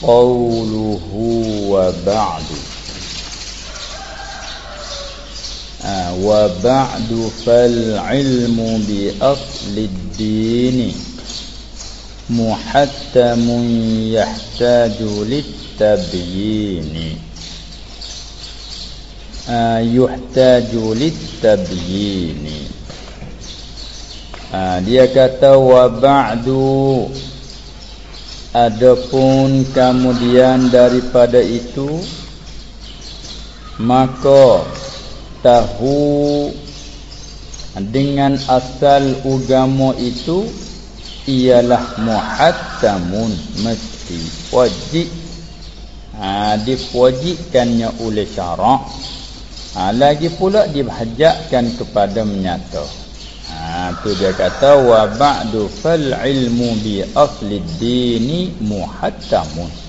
qawluhu wa ba'du wa ba'du fal ilmu bi asli ad-din muhattamun yahtaju lit-tabyin yuhtaju lit-tabyin dia kata wa ba'du adapun kemudian daripada itu maka tahu dengan asal agama itu ialah muhattamun mesti wajib. Ha, diwajibkannya oleh syarak. Ha, lagi pula dibahajakkan kepada menyata ha, tu dia kata wa ba'du fal ilmu bi asli dini muhattamun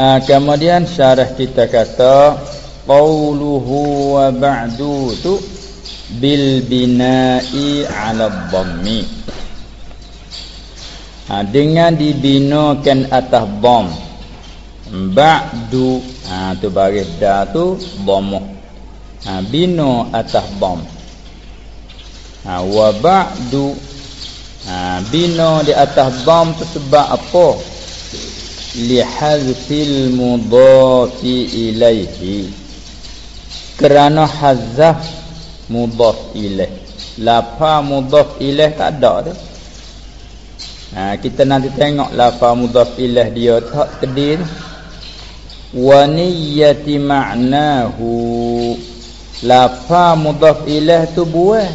Ha, kemudian syarah kita kata qauluhu wa ba'du tu bil bina'i 'ala dhammi. Ha, dengan dibinakan atas dhamma. Ba'du ha tu baris da tu dhamma. Ha bina atas dhamma. Ha wa ba'du. Ha bina di atas dhamma tu sebab apa? lihazfil mudafi ilaihi. Kerana hazaf mudaf ilaih. Lapa mudaf ilaih tak ada tu. Ha, kita nanti tengok lapa mudaf ilaih dia tak kedir wa niyyati ma'nahu lapa mudaf ilaih tu buah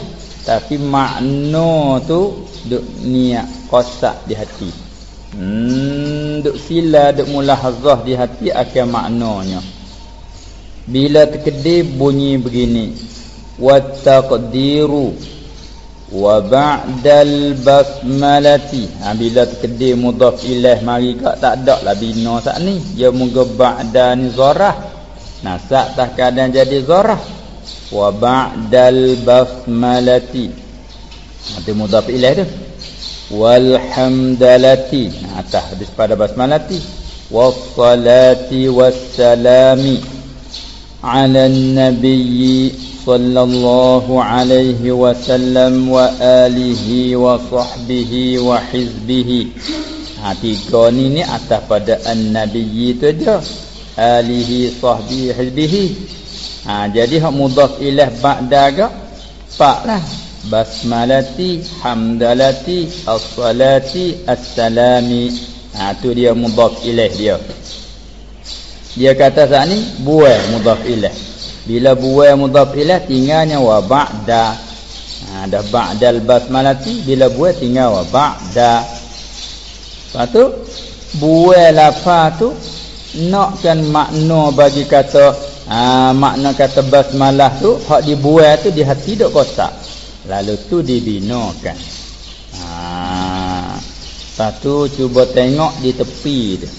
tapi makna tu duk niat kosak di hati Hmm, duk sila duk mulahazah di hati akan maknanya. Bila terkedih bunyi begini. Wa taqdiru wa ba'dal basmalati. Ha, bila terkedih mudhaf ilaih mari kak tak ada lah bina saat ni. Dia muka ba'da ni zarah. Nasak tak kadang jadi zarah. Wa ba'dal basmalati. Nanti mudhaf ilaih tu walhamdalati. Atas hadis pada basmalati. Wassalati wassalami ala nabiyyi sallallahu alaihi wasallam wa alihi wa sahbihi wa hizbihi. Ha tiga ni ni atas pada an-nabiyyi tu aja alihi sahbihi hizbihi ha jadi hak mudhaf ilah ba'da gak pak lah basmalati hamdalati as-salati as-salami. Ha tu dia mudhaf ilaih dia. Dia kata saat ni buai mudhaf ilaih bila buai mudhaf ilaih tinggalnya wa ba'da. Ha dah ba'dal basmalati bila buai tinggal wa ba'da. Lepas tu buai lafaz tu nakkan makna bagi kata ha, makna kata basmalah tu hak dibuai tu di hati dok kotak Lalu tu dibinakan. Ha. Lepas tu cuba tengok di tepi tu.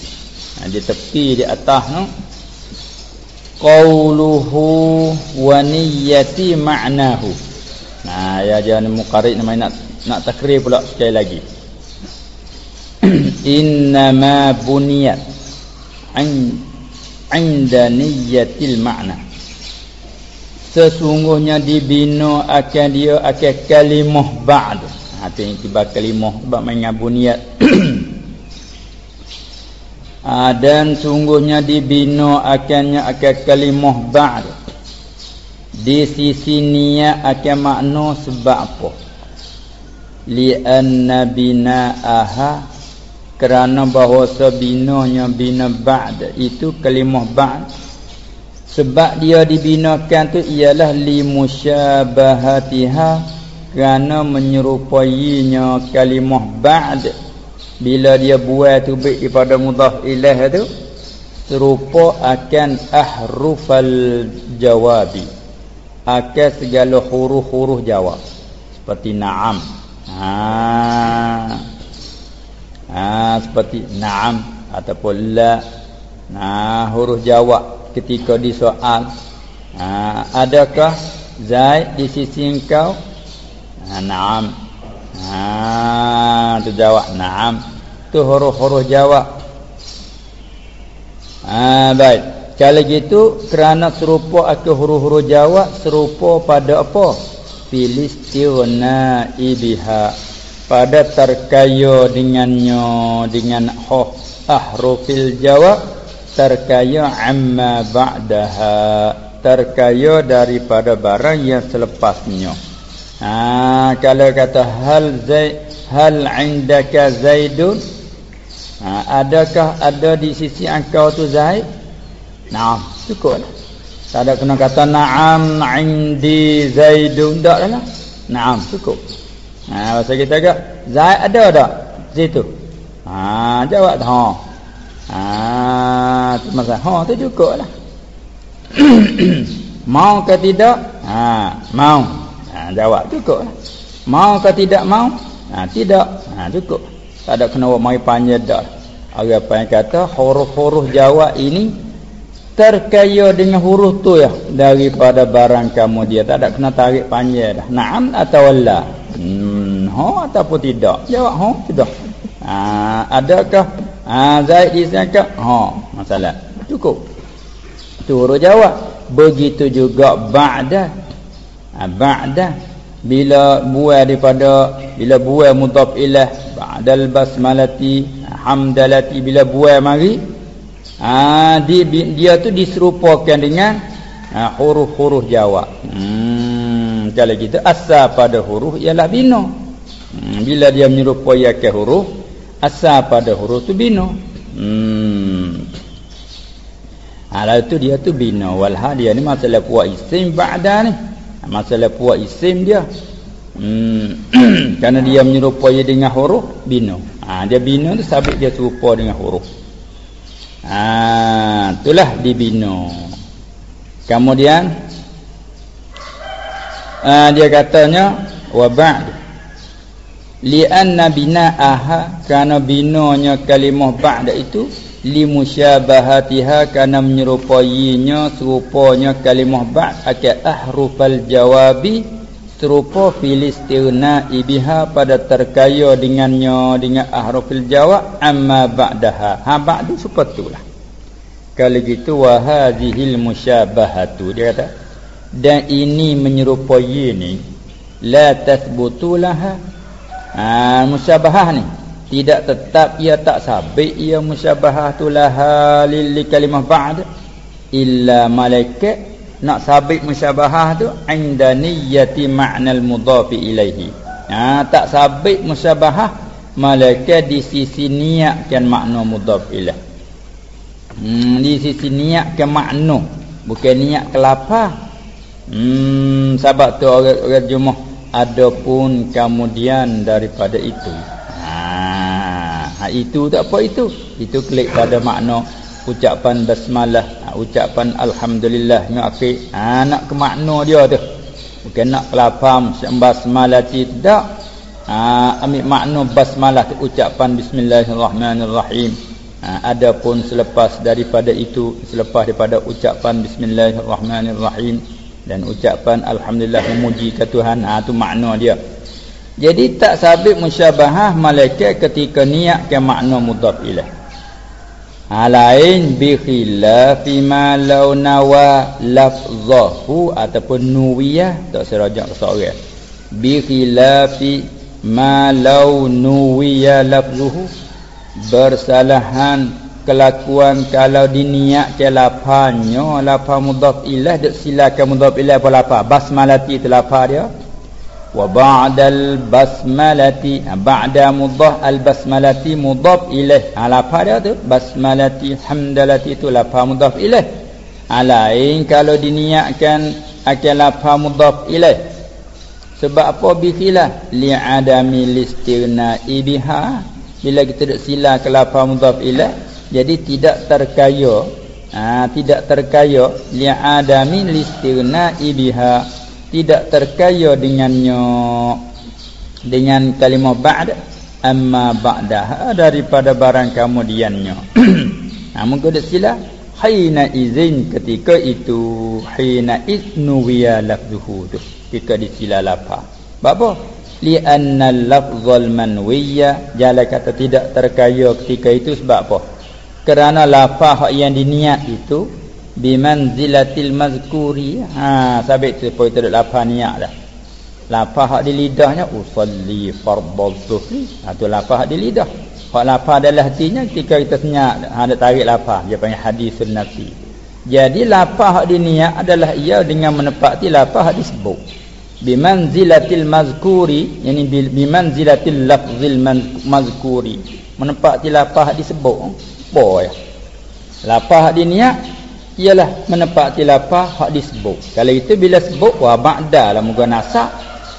Ha, di tepi di atas tu. Qauluhu wa niyyati ma'nahu. Nah, ya jangan muqarrid nama nak nak takrir pula sekali lagi. Inna ma buniyat an 'inda niyyatil ma'na. Sesungguhnya dibina akan dia akan kalimah ba'd. Ha tu yang tiba kalimah sebab main ngabu niat ha, dan sungguhnya dibina akannya akan kalimah ba'd. Di sisi niat akan makna sebab apa? Li anna aha kerana bahawa sebinanya bina ba'd itu kalimah ba'd. Sebab dia dibinakan tu ialah li musyabahatiha kerana menyerupainya kalimah ba'd. Bila dia buat tu baik daripada mudhaf ilaih tu serupa akan ahrufal jawabi akan segala huruf-huruf jawab. Seperti na'am. Ha ha seperti na'am ataupun la. Nah huruf jawab ketika disoal ha, adakah Zaid di sisi engkau? Ha, naam. Ha tu jawab naam. Tu huruf-huruf jawab. Ah baik. Kalau gitu kerana serupa aku huruf-huruf jawab serupa pada apa? Filistirna ibiha pada terkaya dengannya dengan huruf ahrufil jawab terkaya amma ba'daha terkaya daripada barang yang selepasnya. Ha kalau kata hal zaid hal indaka zaidun? Ha, adakah ada di sisi engkau tu zaid? Naam cukup lah tak ada kena kata na'am indi zaidun. Tak lah. Na'am cukup ha bahasa kita agak zaid ada tak? Situ. Ha jawab ha. Ha masa ha tu cukup lah mau ke tidak? Ha mau. Ha jawab cukup lah mau ke tidak mau? Ha, tidak. Ha, cukup. Tak ada kena buat mai panjang dah. Orang apa yang kata huruf-huruf jawab ini terkaya dengan huruf tu ya. Daripada barang kamu dia. Tak ada kena tarik panjang dah. Naam atau la? Hmm, ha ataupun tidak? Jawab ha sudah. Ha, adakah ha, Zaid di sana Ha, masalah. Cukup. Huruf jawab. Begitu juga ba'da. Ha, ba'da bila buai daripada bila buai mudhaf ilah ba'dal basmalati hamdalati bila buai mari ah dia, dia tu diserupakan dengan ha, huruf-huruf jawab hmm kalau kita asal pada huruf ialah bina hmm, bila dia menyerupai ke huruf asal pada huruf tu bina. Hmm. Alah tu dia tu bina. Walha dia ni masalah puak isim ba'da ni. Masalah puak isim dia. Hmm. kerana dia menyerupai dengan huruf bina. Ha, dia bina tu sabit dia serupa dengan huruf. Ha, itulah dibina kemudian ha, dia katanya wa ba'd li'anna bina'aha kerana binanya kalimah ba'da itu limusyabahatiha kana menyerupainya serupanya kalimah ba'd akan ahrufal jawabi serupa filistirna ibiha pada terkaya dengannya dengan ahrufil jawab amma ba'daha. Ha ba'du sepatulah. Kalau gitu wa hadhil musyabahatu dia kata. Dan ini menyerupai ini la tathbutu laha ha musyabahah ni. Tidak tetap ia tak sabit ia musyabahah tu laha lil kalimah ba'd. Illa malaikat nak sabit musyabahah tu inda niyyati ma'nal mudhaf ilaihi. Ha tak sabit musyabahah malaikat di sisi niatkan makna mudhaf ilaih hmm di sisi niatkan makna bukan niat kelapa hmm sebab tu orang orang jumuh adapun kemudian daripada itu. Ha, itu tak apa itu. Itu klik pada makna ucapan basmalah ha, ucapan alhamdulillah ni akhir ha, nak ke makna dia tu? Bukan nak kelapam basmalah tidak ha, ambil makna basmalah tu ucapan bismillahirrahmanirrahim. Ha, adapun selepas daripada itu selepas daripada ucapan bismillahirrahmanirrahim dan ucapan alhamdulillah memuji ke Tuhan ha tu makna dia jadi tak sabit musyabahah malaikat ketika niat ke makna mudhaf ilaih. Ha lain bi khilafi ma law nawa lafzahu ataupun nuwiyah tak serajak seorang. Bi khilafi ma law nuwiya lafzuhu bersalahan kelakuan kalau diniat ke lapanya lafaz mudhaf ilaih dak silakan mudhaf ilaih apa lafaz basmalati itu lafaz dia. Wa ba'dal basmalati ha, ba'da mudhaf al basmalati mudhaf ilaih ala ha, pada tu. Basmalati hamdalati tu lafaz mudhaf ilaih alain ha, kalau diniatkan akan lafaz mudhaf ilaih sebab apa bihilah li'adami listirna ibiha bila kita duk sila ke lafaz mudhaf ilaih jadi tidak terkaya ha, tidak terkaya li'adami listirna ibiha tidak terkaya dengannya dengan kalimah ba'd amma ba'daha daripada barang kemudiannya. Namun kena sila hina izin ketika itu hina iznu wiya lafzuhu ketika disila lapa apa li anna lafzul manwiyya jala kata tidak terkaya ketika itu sebab apa kerana lafaz yang diniat itu bimanzilatil mazkuri ha sabit tu poin tu lafaz niat dah. Lafaz di lidahnya usalli fardhu dhuhri ha tu lafaz di lidah. Hak lafaz dalam hatinya ketika kita senyap ada tarik lafaz. Dia panggil hadisun nafsi. Jadi lafaz di niat adalah ia dengan menepati lafaz disebut bimanzilatil mazkuri yani bimanzilatil lafzil mazkuri. Menepati lafaz disebut boy lafaz di niat ialah menepati lapah hak disebut. Kalau itu bila sebut wa ba'da lah muka nasak.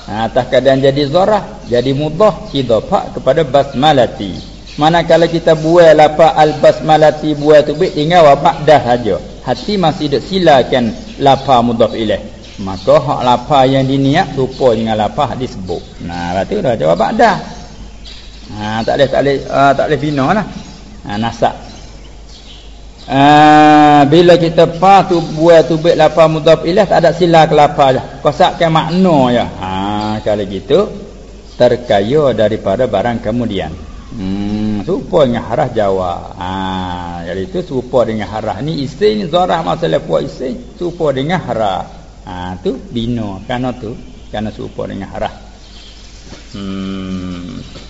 Ha, atas keadaan jadi zarah, jadi mudah idafah kepada basmalati. Manakala kita buai lapah al basmalati buai tu baik tinggal wa ba'da saja. Hati masih dak silakan lapah mudhaf ilaih. Maka hak lapah yang diniat rupa dengan lapah disebut. Nah, berarti dah jawab ba'da. Ha, tak boleh tak boleh uh, tak boleh bina lah. Ha, nasak Ah, bila kita fa tu buat tu baik lafaz mudhaf ilah tak ada sila ke lafaz dah. Kosakkan makna ya. Ha kalau gitu terkaya daripada barang kemudian. Hmm serupa dengan harah Jawa. Ha jadi itu serupa dengan harah ni isim zarah masalah puak isim serupa dengan harah. Ha tu bina kerana tu kerana serupa dengan harah. Hmm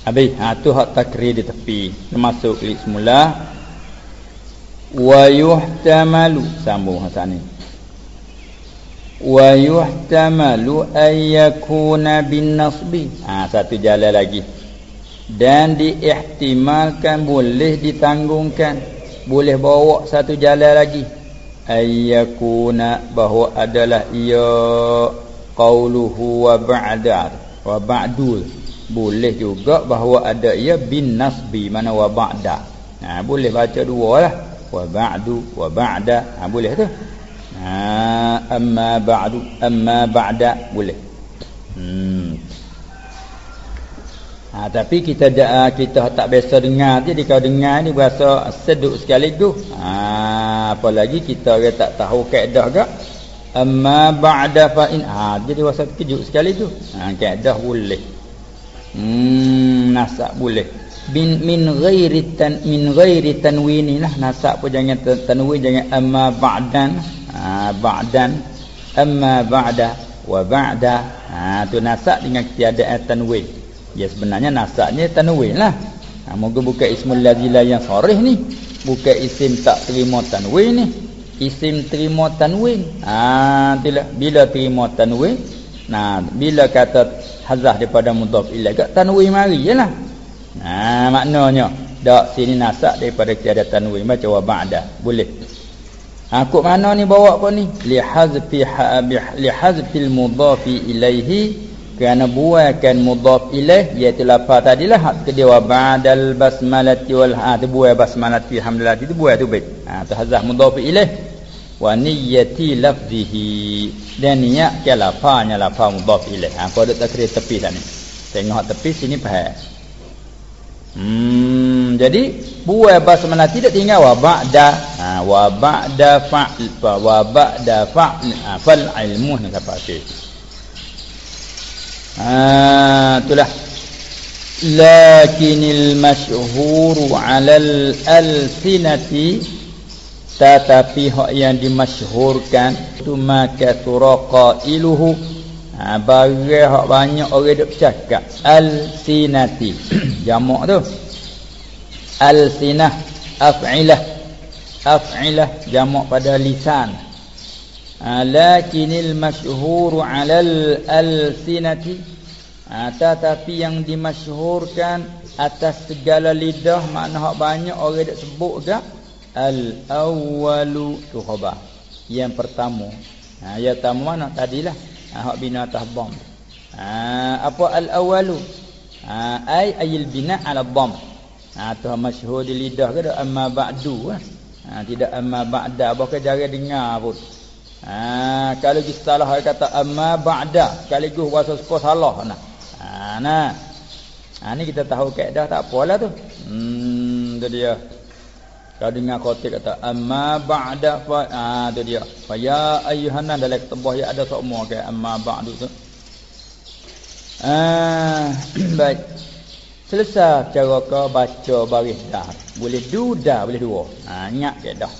Habis ha tu hak takrir di tepi. Termasuk klik semula wa yuhtamalu sambung hasan ni. Wa yuhtamalu ay yakuna bin nasbi. Ha satu jalan lagi. Dan diihtimalkan boleh ditanggungkan. Boleh bawa satu jalan lagi. Ay yakuna bahawa adalah ia qauluhu wa ba'da wa ba'dul boleh juga bahawa ada ia bin nasbi mana wa ba'da. Ha, boleh baca dua lah. Wa ba'du wa ba'da. Ha, boleh tu? Ha, amma ba'du amma ba'da. Boleh. Hmm. ha, tapi kita kita tak biasa dengar. Jadi kalau dengar ni berasa seduk sekaligus ha, apalagi kita tak tahu kaedah ke. Amma ba'da fa'in ha, jadi rasa kejut sekali tu. Ha, kaedah boleh Hmm, nasak boleh. Bin min ghairi tan min ghairi tanwin lah nasak pun jangan tanwin jangan amma ba'dan. Ha, ba'dan amma ba'da wa ba'da. Ha tu nasak dengan ketiadaan tanwin. Ya sebenarnya nasaknya tanwin lah. Ha, moga buka ismul ladzila yang sharih ni. Bukan isim tak terima tanwin ni. Isim terima tanwin. Ha bila terima tanwin. Nah, bila kata hazah daripada mudhaf ilaih kat tanwin mari jelah ha maknanya dak sini nasak daripada tiada tanwin. Baca wa ba'da. Boleh. Ha kok mana ni bawa apa ni? Li hazfi li hazfil mudhaf ilaihi. Kerana buahkan mudhaf ilaih iaitu lafaz tadilah. Hak kedua wa ba'dal basmalati wal ha tu buah basmalati alhamdulillah itu buah tu baik. Ha tu hazah mudhaf ilaih. Wa niyyati lafzihi dan niat ke lafaznya lafaz mudhaf ilaih ha pada takrir tepi dah ni? Tengok tepi sini faham hmm jadi buai basmalah tidak tinggal. Wa ba'da ha wa ba'da fa'l wa ba'da fa'l ha, fal ilmu ni apa sih ha itulah. Lakinil masyhuru 'ala al-alsinati tetapi hak yang dimasyhurkan tu maka turaqa iluhu. Ha, hak banyak orang duk bercakap. Al sinati jamak tu. Al sinah af'ilah. Af'ilah. Jamak pada lisan. Ha, lakinil masyhuru ala al sinati ha, tetapi yang dimasyhurkan atas segala lidah makna hak banyak orang duk sebut gak Al-awwalu tu khabar. Yang pertama. Ha ya pertama mana tadilah. Ha hak bina atas dhamma. Ha apa al-awwalu? Ha ai ayil bina ala dhamma. Ha tu masyhur di lidah ke amma ba'du ha? ha tidak amma ba'da ke jarang dengar pun. Ha kalau kita salah kata amma ba'da sekaligus bahasa suka salah nah. Ha nah. Ha ni kita tahu kaedah tak apalah tu. Hmm tu dia. Kalau dengar khatib kata amma ba'da fa ah tu dia. Fa ya ayyuhan dalam ketebah ya ada semua ke amma ba'du tu. Ah baik. Selesai cara kau baca baris dah. Boleh du dah boleh dua. Ha ingat ke dah?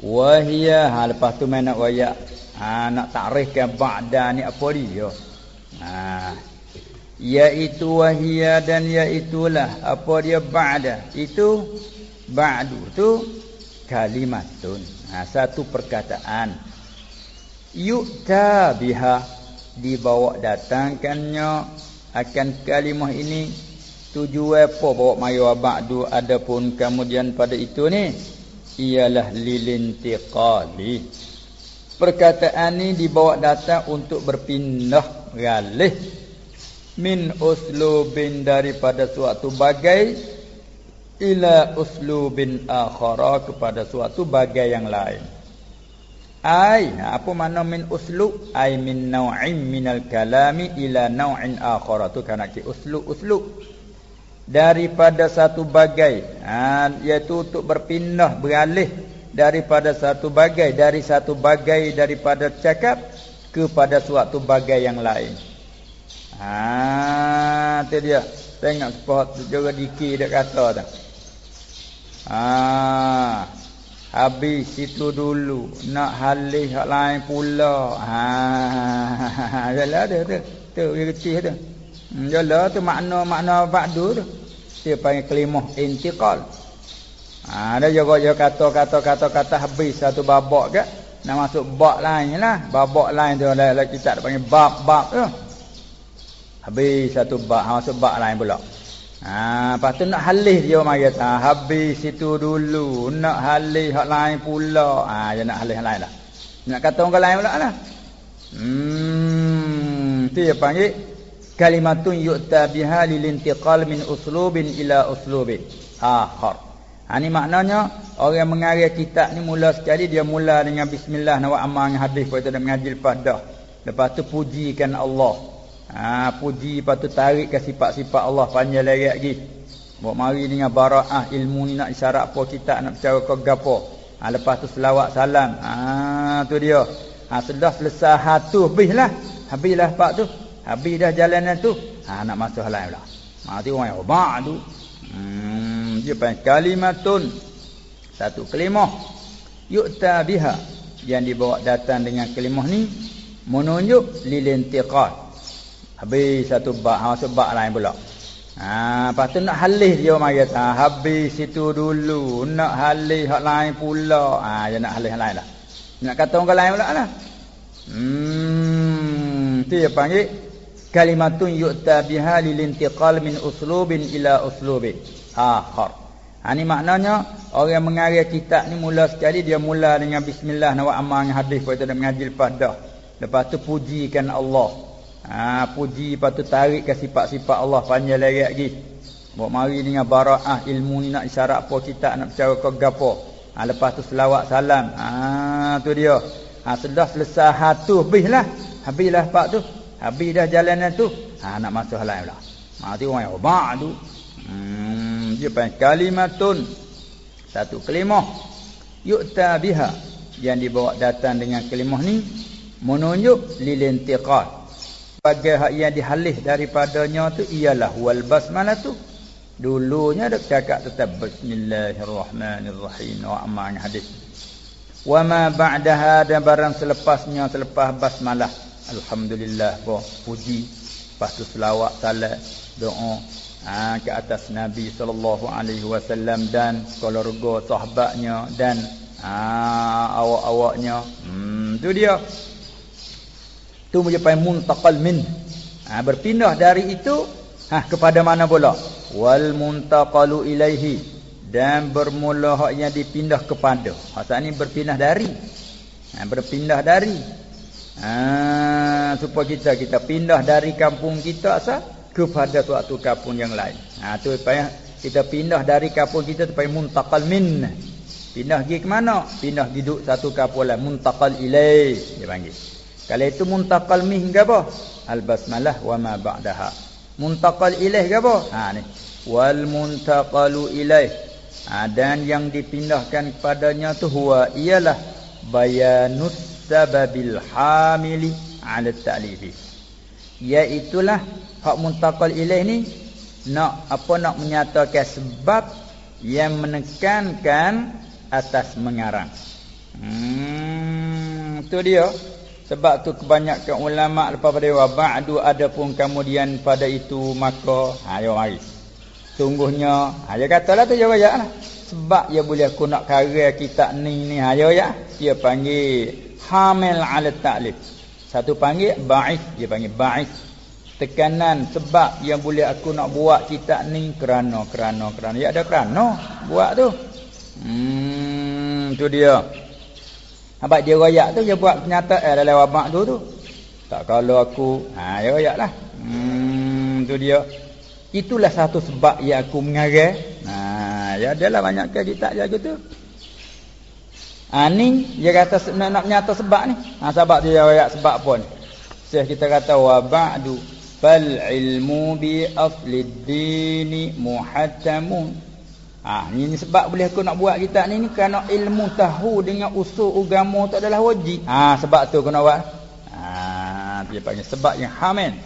Wahia ha lepas tu main nak wayak ha nak takrifkan ba'da ni apa dia? Ha iaitu wahia dan iaitulah apa dia ba'da? Itu ba'du tu kalimatun. Ha, satu perkataan. Yu'ta biha dibawa datangkannya akan kalimah ini. Tujuan apa bawa mayu ba'du. Adapun kemudian pada itu ni ialah lilintiqali. Perkataan ini dibawa datang untuk berpindah galih min uslubin daripada suatu bagai ila uslubin akhara kepada suatu bagai yang lain. Ai apa makna min uslub? Ai min naw'in minal kalami ila naw'in akhara. Tu kan ki uslub uslub. Daripada satu bagai ha, iaitu untuk berpindah beralih daripada satu bagai dari satu bagai daripada cakap kepada suatu bagai yang lain. Ha tu dia. Tengok spot juga diki dia kata tu. Ha habis situ dulu nak halih hak lain pula. Ha jalah dia tu. Tu dia kecil tu. Hmm, jalah tu makna-makna ba'du tu. Dia panggil kelimah intiqal. Ha dia juga dia kata-kata kata-kata habis satu babak ke nak masuk bab lain lah. Babak lain tu lah kita panggil bab-bab tu. Habis satu bak, ha, masuk bak lain pula. Ha, lepas tu nak halih dia mari kata, habis situ dulu, nak halih hak lain pula. Ha, dia nak halih lain lah. Nak kata orang lain pula lah. Hmm, tu dia panggil kalimatun yu'ta biha lilintiqal min uslubin ila uslubin akhar. Ha ni maknanya orang yang mengarang kitab ni mula sekali dia mula dengan bismillah wa amal hadis lepas tu dia mengaji lepas dah. Lepas tu pujikan Allah. Ha, puji patut tarik ke sifat-sifat Allah panjang lagi lagi. Buat mari dengan baraah ilmu ni nak isyarat apa kita nak bercara ke gapo. Ha, lepas tu selawat salam. Ha tu dia. Ha sudah selesai hatu habislah. Habislah pak tu. Habis dah jalanan tu. Ha nak masuk halal pula. Ha tu orang yang ba'du. Hmm dia panggil kalimatun. Satu kalimah yu'ta biha yang dibawa datang dengan kalimah ni menunjuk lilintiqal Habis satu bak, ha, masuk bak lain pula. Ha, lepas tu nak halih dia mari kata, ha, habis situ dulu, nak halih hak lain pula. Ha, dia nak halih lain lah. Nak kata orang lain pula lah. Hmm, tu dia panggil kalimatun yu'ta biha lilintiqal min uslubin ila uslubin akhar. Ha ni maknanya orang mengarang kitab ni mula sekali dia mula dengan bismillah wa amal hadis tu dia mengaji lepas dah. Lepas tu pujikan Allah. Ha, puji patut tarik ke sifat-sifat Allah panjang lagi lagi. Buat mari dengan baraah ilmu ni nak isyarat apa kita nak bercara ke gapo. Ha, lepas tu selawat salam. Ha tu dia. Ha sudah selesai hatu habislah. Habislah pak tu. Habis dah jalanan tu. Ha nak masuk hal lain pula. Ha tu orang yang ba'du. Hmm dia panggil kalimatun. Satu kalimah yu'ta biha yang dibawa datang dengan kalimah ni menunjuk lilintiqal Bagai hak yang dihalih daripadanya tu ialah wal basmalah tu. Dulunya ada cakap tetap bismillahirrahmanirrahim wa aman hadis. Wa ma ba'daha dan barang selepasnya selepas basmalah. Alhamdulillah bo puji lepas tu selawat salat doa ha, ke atas Nabi sallallahu alaihi wasallam dan keluarga sahabatnya dan ha, awak-awaknya. Hmm tu dia tu menjadi muntaqal min. Ha, berpindah dari itu ha, kepada mana pula? Wal muntaqalu ilaihi. Dan bermula hak yang dipindah kepada. Asal ni berpindah dari. Ha, berpindah dari. Ha, supaya kita kita pindah dari kampung kita asal kepada suatu kampung yang lain. Ha, tu supaya kita pindah dari kampung kita supaya muntaqal min. Pindah pergi ke mana? Pindah duduk satu kampung lain. Muntaqal ilaih dia panggil kalau itu muntaqal mih ke apa? Al basmalah wa ma ba'daha. Muntaqal ilaih ke apa? Ha ni. Wal muntaqalu ilaih ha, dan yang dipindahkan kepadanya tu huwa ialah bayanus sababil hamili ala ta'lifi iaitulah hak muntaqal ilaih ni nak apa nak menyatakan sebab yang menekankan atas mengarang hmm tu dia sebab tu kebanyakan ulama lepas pada wa ba'du adapun kemudian pada itu maka ha, mari Sungguhnya, ha, dia katalah tu jawab ya lah. Sebab dia boleh aku nak karya kitab ni ni ayo ya. Dia panggil hamil ala ta'lif. Satu panggil ba'is, dia panggil ba'is. Tekanan sebab yang boleh aku nak buat kitab ni kerana kerana kerana ya ada kerana buat tu. Hmm tu dia. Habaq dia royak tu dia buat kenyataan eh, dalam wabak tu tu. Tak kalau aku ha dia royaklah. Hmm tu dia. Itulah satu sebab yang aku mengarang. Ha, ya adalah banyak ke kita jaga tu. Ha, ni dia kata nak, nak menyata sebab ni. Ha, sebab dia ayat sebab pun. Syekh kita kata wa ba'du fal ilmu bi aslid dini muhattamun. Ha, ni, ni sebab boleh aku nak buat kita ni ni kerana ilmu tahu dengan usul agama tak adalah wajib. Ha, sebab tu aku nak buat. Ha, dia panggil sebab yang hamen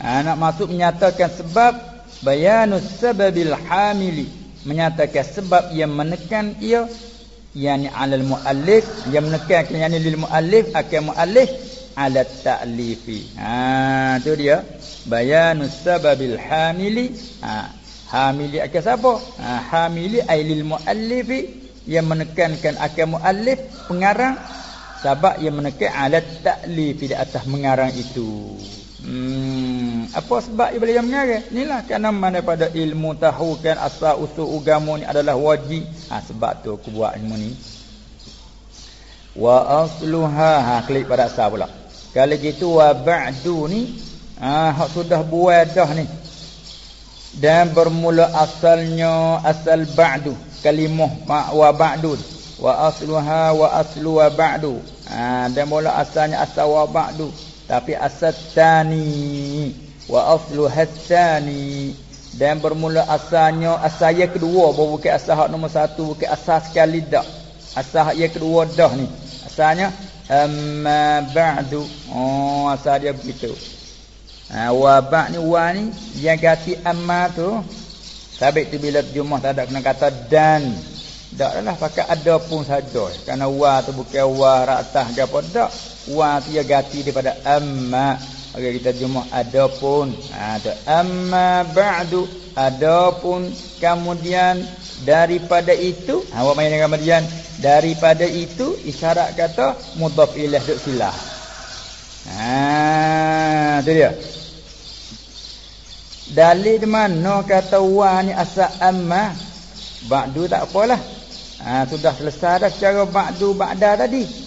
ha, nak masuk menyatakan sebab bayanus sababil hamili. Menyatakan sebab yang menekan ia yakni alal muallif yang menekan yakni lil muallif akan muallif ala ta'lifi. Ha tu dia. Bayanus sababil hamili. Ha hamili akan siapa ha hamili ai lil muallifi yang menekankan akan muallif pengarang sebab yang menekan ala ta'lifi di atas mengarang itu Hmm, apa sebab ia boleh mengarang? Inilah kerana mana pada ilmu tahu kan asal usul agama ni adalah wajib. Ha, sebab tu aku buat ilmu ni. Wa asluha ha klik pada asal pula. Kalau gitu wa ba'du ni ha sudah buat dah ni. Dan bermula asalnya asal ba'du kalimah ma wa ba'du wa asluha wa aslu wa ba'du. Ha dan mula asalnya asal wa ba'du tapi asal tani wa aslu hatsani dan bermula asalnya asal yang kedua bukan asal hak nombor satu bukan asal sekali dak asal yang kedua dah ni. Asalnya amma ba'du. Oh asal dia begitu ha, wa ba' ni wa ni yang ganti amma tu. Sabit tu bila jumah tak ada kena kata dan. Tak adalah pakai ada pun saja. Kerana wa tu bukan wa ratah ke apa tak. Wa tu dia ganti daripada amma. Okey kita adapun ada ha, amma ba'du adapun kemudian daripada itu ha, awak main dengan kemudian daripada itu isyarat kata mudhaf ilaih duk silah. Ha tu dia dalil mana kata wa ni asal amma ba'du tak apalah ha, sudah selesai dah secara ba'du ba'da tadi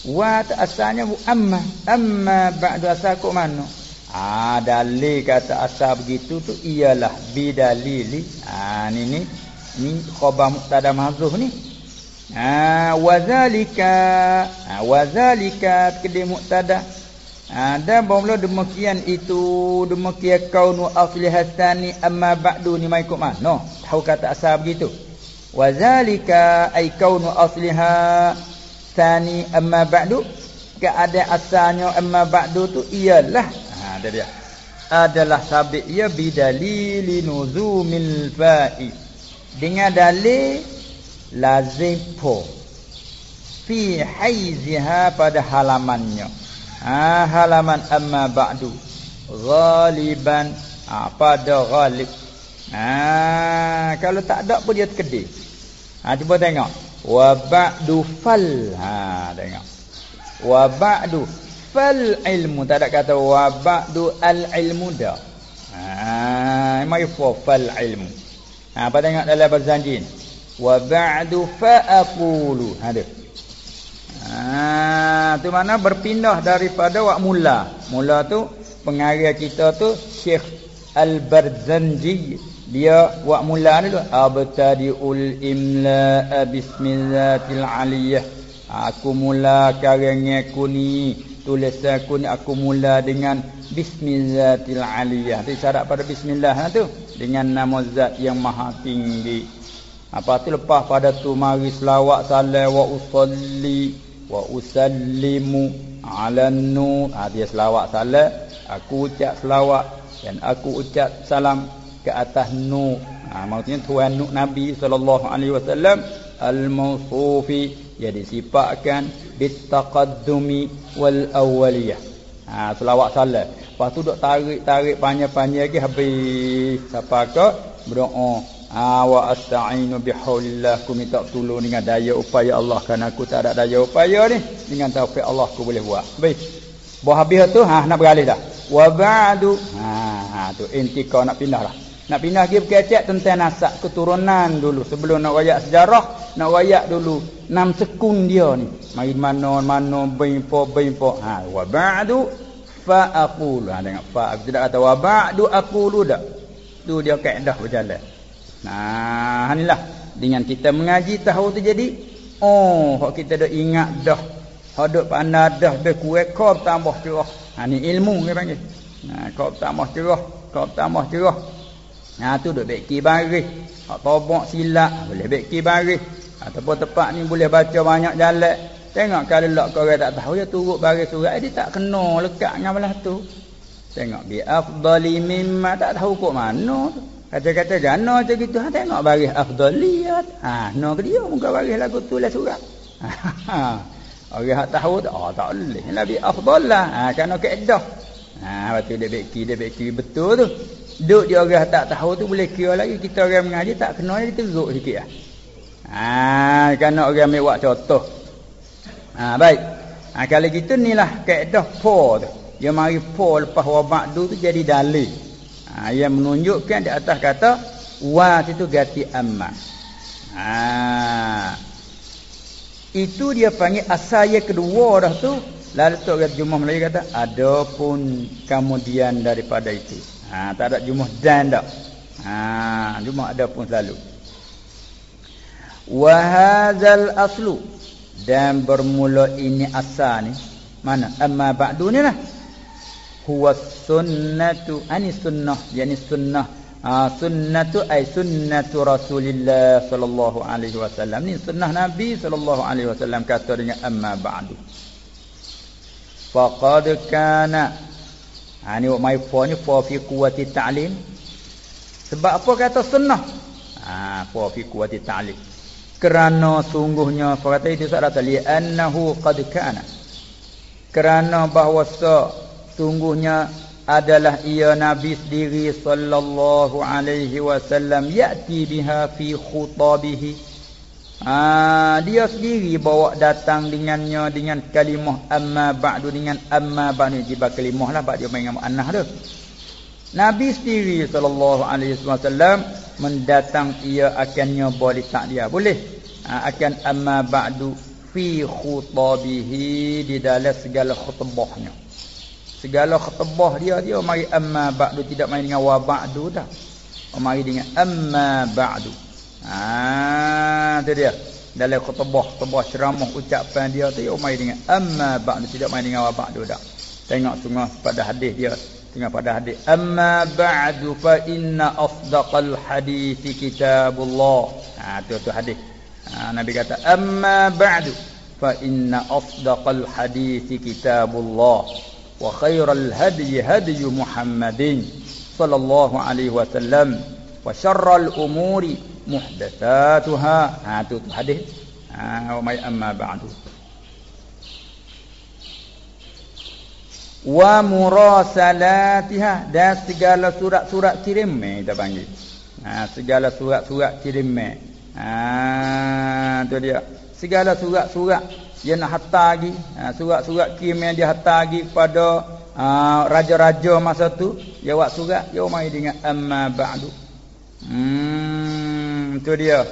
Wa asalnya amma amma ba'du asal kok mana? Ah dalil kata asal begitu tu ialah bidalili. Ah ni ni ni khabar mubtada mahzuf ni. Ah wazalika ah wazalika kedai mubtada. Ah dan bermula demikian itu demikian kaunu asli hasani amma ba'du ni mai kok mana? Tahu kata asal begitu. Wazalika ai kaunu asliha Sani amma ba'du keadaan asalnya amma ba'du tu ialah ha dia dia adalah sabit ia bidalili nuzumil fa'i dengan dalil lazim po fi haiziha pada halamannya ha halaman amma ba'du. Ghaliban. Ha, pada ghalib? Ha kalau tak ada pun dia terkedih. Ha cuba tengok. Wa ba'du fal. Ha tengok. Wa ba'du fal ilmu. Tak ada kata wa ba'du al ilmu dah. Ha mai fa fal ilmu. Ha apa tengok dalam bahasa jin wa ba'du fa aqulu. Ha dia ha tu mana berpindah daripada wak mula. Mula tu pengarah kita tu Syekh Al-Barzanji. Dia buat mula dulu abtadiul imla bismillatil aliyah. Aku mula karang aku ni tulis aku ni aku mula dengan bismillatil aliyah. Tu syarat pada bismillah lah tu dengan nama zat yang maha tinggi. Apa tu lepas pada tu mari selawat salam wa wa usallimu ala nur. Ha, dia selawat salam, aku ucap selawat dan aku ucap salam ke atas nur. Ha, maksudnya tuan nur Nabi sallallahu alaihi wasallam al-mawsufi yang disifatkan bitaqaddumi wal awwaliyah. Ha, selawat salam. Lepas tu duk tarik-tarik panjang-panjang lagi habis. Siapa ke berdoa Ah wa asta'inu bihaulillah ku minta tolong dengan daya upaya Allah kerana aku tak ada daya upaya ni dengan taufik Allah aku boleh buat. Baik. Buah habis tu ha nak beralih dah. Wa ba'du ha, ha tu intika nak pindah lah. Nak pindah pergi berkecek tentang nasab keturunan dulu sebelum nak royak sejarah, nak royak dulu enam sekun dia ni. Mari mana mana bimpo bimpo. Ha wa ba'du fa aqulu. Ha tengok fa tidak kata wa ba'du aqulu dah. Tu dia kaedah berjalan. Nah, inilah dengan kita mengaji tahu tu jadi oh hak kita dah ingat dah. Hak dak pandai dah be kau tambah cerah. Ha ni ilmu dia panggil. Nah, kau tambah cerah, kau tambah cerah. Nah, tu dak beki baris. Hak tobok silap boleh beki baris. Ataupun tempat ni boleh baca banyak jalan. Tengok kalau lak kau tak tahu ya turut baris surat dia tak kena lekat dengan belah tu. Tengok bi afdali mimma tak tahu kok mana tu. Kata-kata jana macam gitu. Ha, tengok baris afdaliyat. Ha, no ke dia muka baris lagu tulis surat. Ha, orang yang tahu tu. Oh, tak boleh. Nabi afdal lah. Ha, kerana keedah. Ha, lepas tu dia beki, dia beki betul tu. Duk dia orang tak tahu tu boleh kira lagi. Kita orang mengaji tak kena dia teruk sikit lah. Ha, kerana orang ambil buat contoh. Ha, baik. Ha, kalau gitu ni lah keedah po tu. Dia mari po lepas wabak tu jadi dalil ha, yang menunjukkan di atas kata wa itu ganti amma. Ha, itu dia panggil asal yang kedua dah tu lalu tu jumlah Melayu kata adapun kemudian daripada itu. Ha, tak ada jumlah dan tak. Ha, jumlah adapun selalu. Wahazal aslu. Dan bermula ini asal ni. Mana? Amma ba'du ni lah huwa sunnatu ani sunnah yani sunnah. Ha, sunnatu ay sunnatu rasulillah sallallahu alaihi wasallam. Ni sunnah nabi sallallahu alaihi wasallam kata dengan amma ba'du. Faqad kana ha, ni my for ni for fi quwwati ta'lim. Sebab apa kata sunnah? Ha for fi quwwati ta'lim. Kerana sungguhnya apa kata itu sahaja li annahu qad kana. Kerana bahawa sungguhnya adalah ia Nabi sendiri sallallahu alaihi wasallam yati biha fi khutabihi. Ha, dia sendiri bawa datang dengannya dengan kalimah amma ba'du dengan amma ba'du. Jiba kalimah lah dia main dengan muannah tu. Nabi sendiri sallallahu alaihi wasallam mendatang ia akannya boleh tak dia? Boleh. Ha, akan amma ba'du fi khutabihi di dalam segala khutbahnya segala khatbah dia dia mari amma ba'du tidak main dengan wa ba'du dah. Mari dengan amma ba'du. Ha tu dia. Dalam khatbah khatbah ceramah ucapan dia tu dia mari dengan amma ba'du tidak main dengan wa ba'du dah. Tengok tengok pada hadis dia tengok pada hadis amma ba'du fa inna afdaqal hadis kitabullah. Ha tu tu hadis. Ha, nabi kata amma ba'du fa inna afdaqal hadis kitabullah وخير الهدي هدي محمد صلى الله عليه وسلم وشر الأمور محدثاتها هاتو حديث وما أما بعد wa murasalatiha dan segala surat-surat kirim kita panggil ha segala surat-surat kirim ha tu dia segala surat-surat dia nak hantar lagi. Ha, surat-surat kim yang dia hantar lagi kepada ha, raja-raja masa tu dia buat surat dia mai dengan amma ba'du. Hmm tu dia.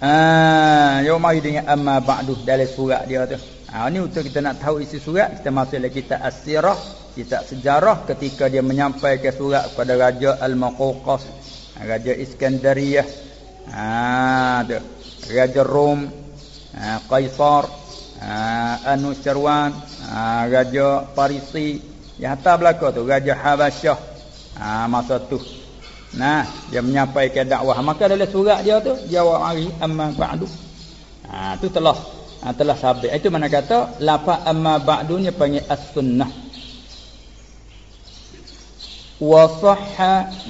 Ah dia mai dengan amma ba'du dalam surat dia tu. Ha ni untuk kita nak tahu isi surat kita masuk lagi kita asirah kita sejarah ketika dia menyampaikan surat kepada raja al-Maqawqas raja Iskandariyah. Ah tu. Raja Rom ha, Kaisar ha, Anusyarwan ha, Raja Parisi yang hantar belakang tu Raja Habasyah ha, masa tu Nah, dia menyampaikan dakwah. Maka dalam surat dia tu jawab hari amma ba'du. Ha tu telah ha, telah sabit. Itu mana kata lafaz amma ba'du ni panggil as-sunnah. Wa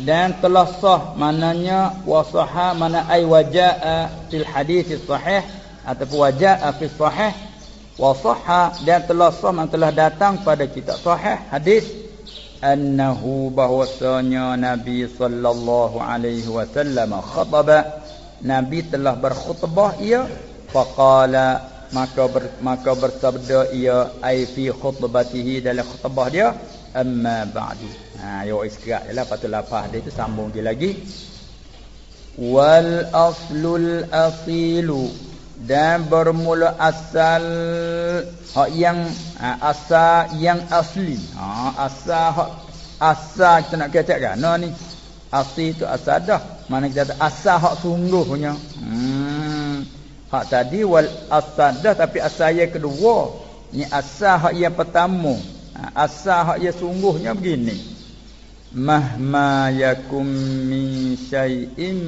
dan telah sah maknanya wa sahha mana ai wajaa fil hadis sahih ataupun wajaa fil sahih wa sahha. Dan telah sah telah datang pada kitab sahih hadis annahu bahwasanya Nabi sallallahu alaihi wasallam khataba. Nabi telah berkhutbah ia faqala maka ber, maka bersabda ia ai fi khutbatihi dalam khutbah dia amma ba'du. Ha yo istirahat lah patut lapah dia tu sambung dia lagi. Wal aslul asilu dan bermula asal hak yang ha, asal yang asli. Ha, asal hak asal kita nak kata kan no ni asli tu asal dah. Mana kita kata asal hak sungguhnya. Hmm. hak tadi wal asal dah tapi asal yang kedua. Ni asal hak yang pertama. Ha, asal hak yang sungguhnya begini. Mahma yakum min syai'in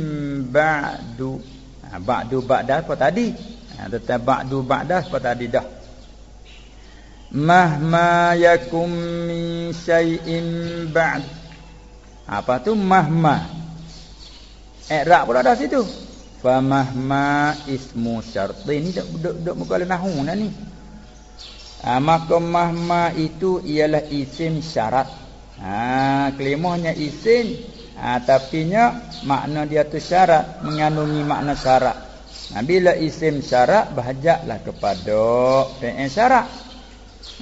ba'du ha, ba'du ba'da apa tadi? Ha, ba'du ba'da apa tadi dah? Mahma yakum min syai'in ba'd. Apa tu mahma? I'rab pula dah situ. Fa mahma ismu syartin ni duk duk muka nahu nah ni. Ha, maka mahma itu ialah isim syarat. Ha kelimahnya isim ha, tapi nya makna dia tu syarat mengandungi makna syarat. Nah, bila isim syarat bahajaklah kepada fi'il syarat.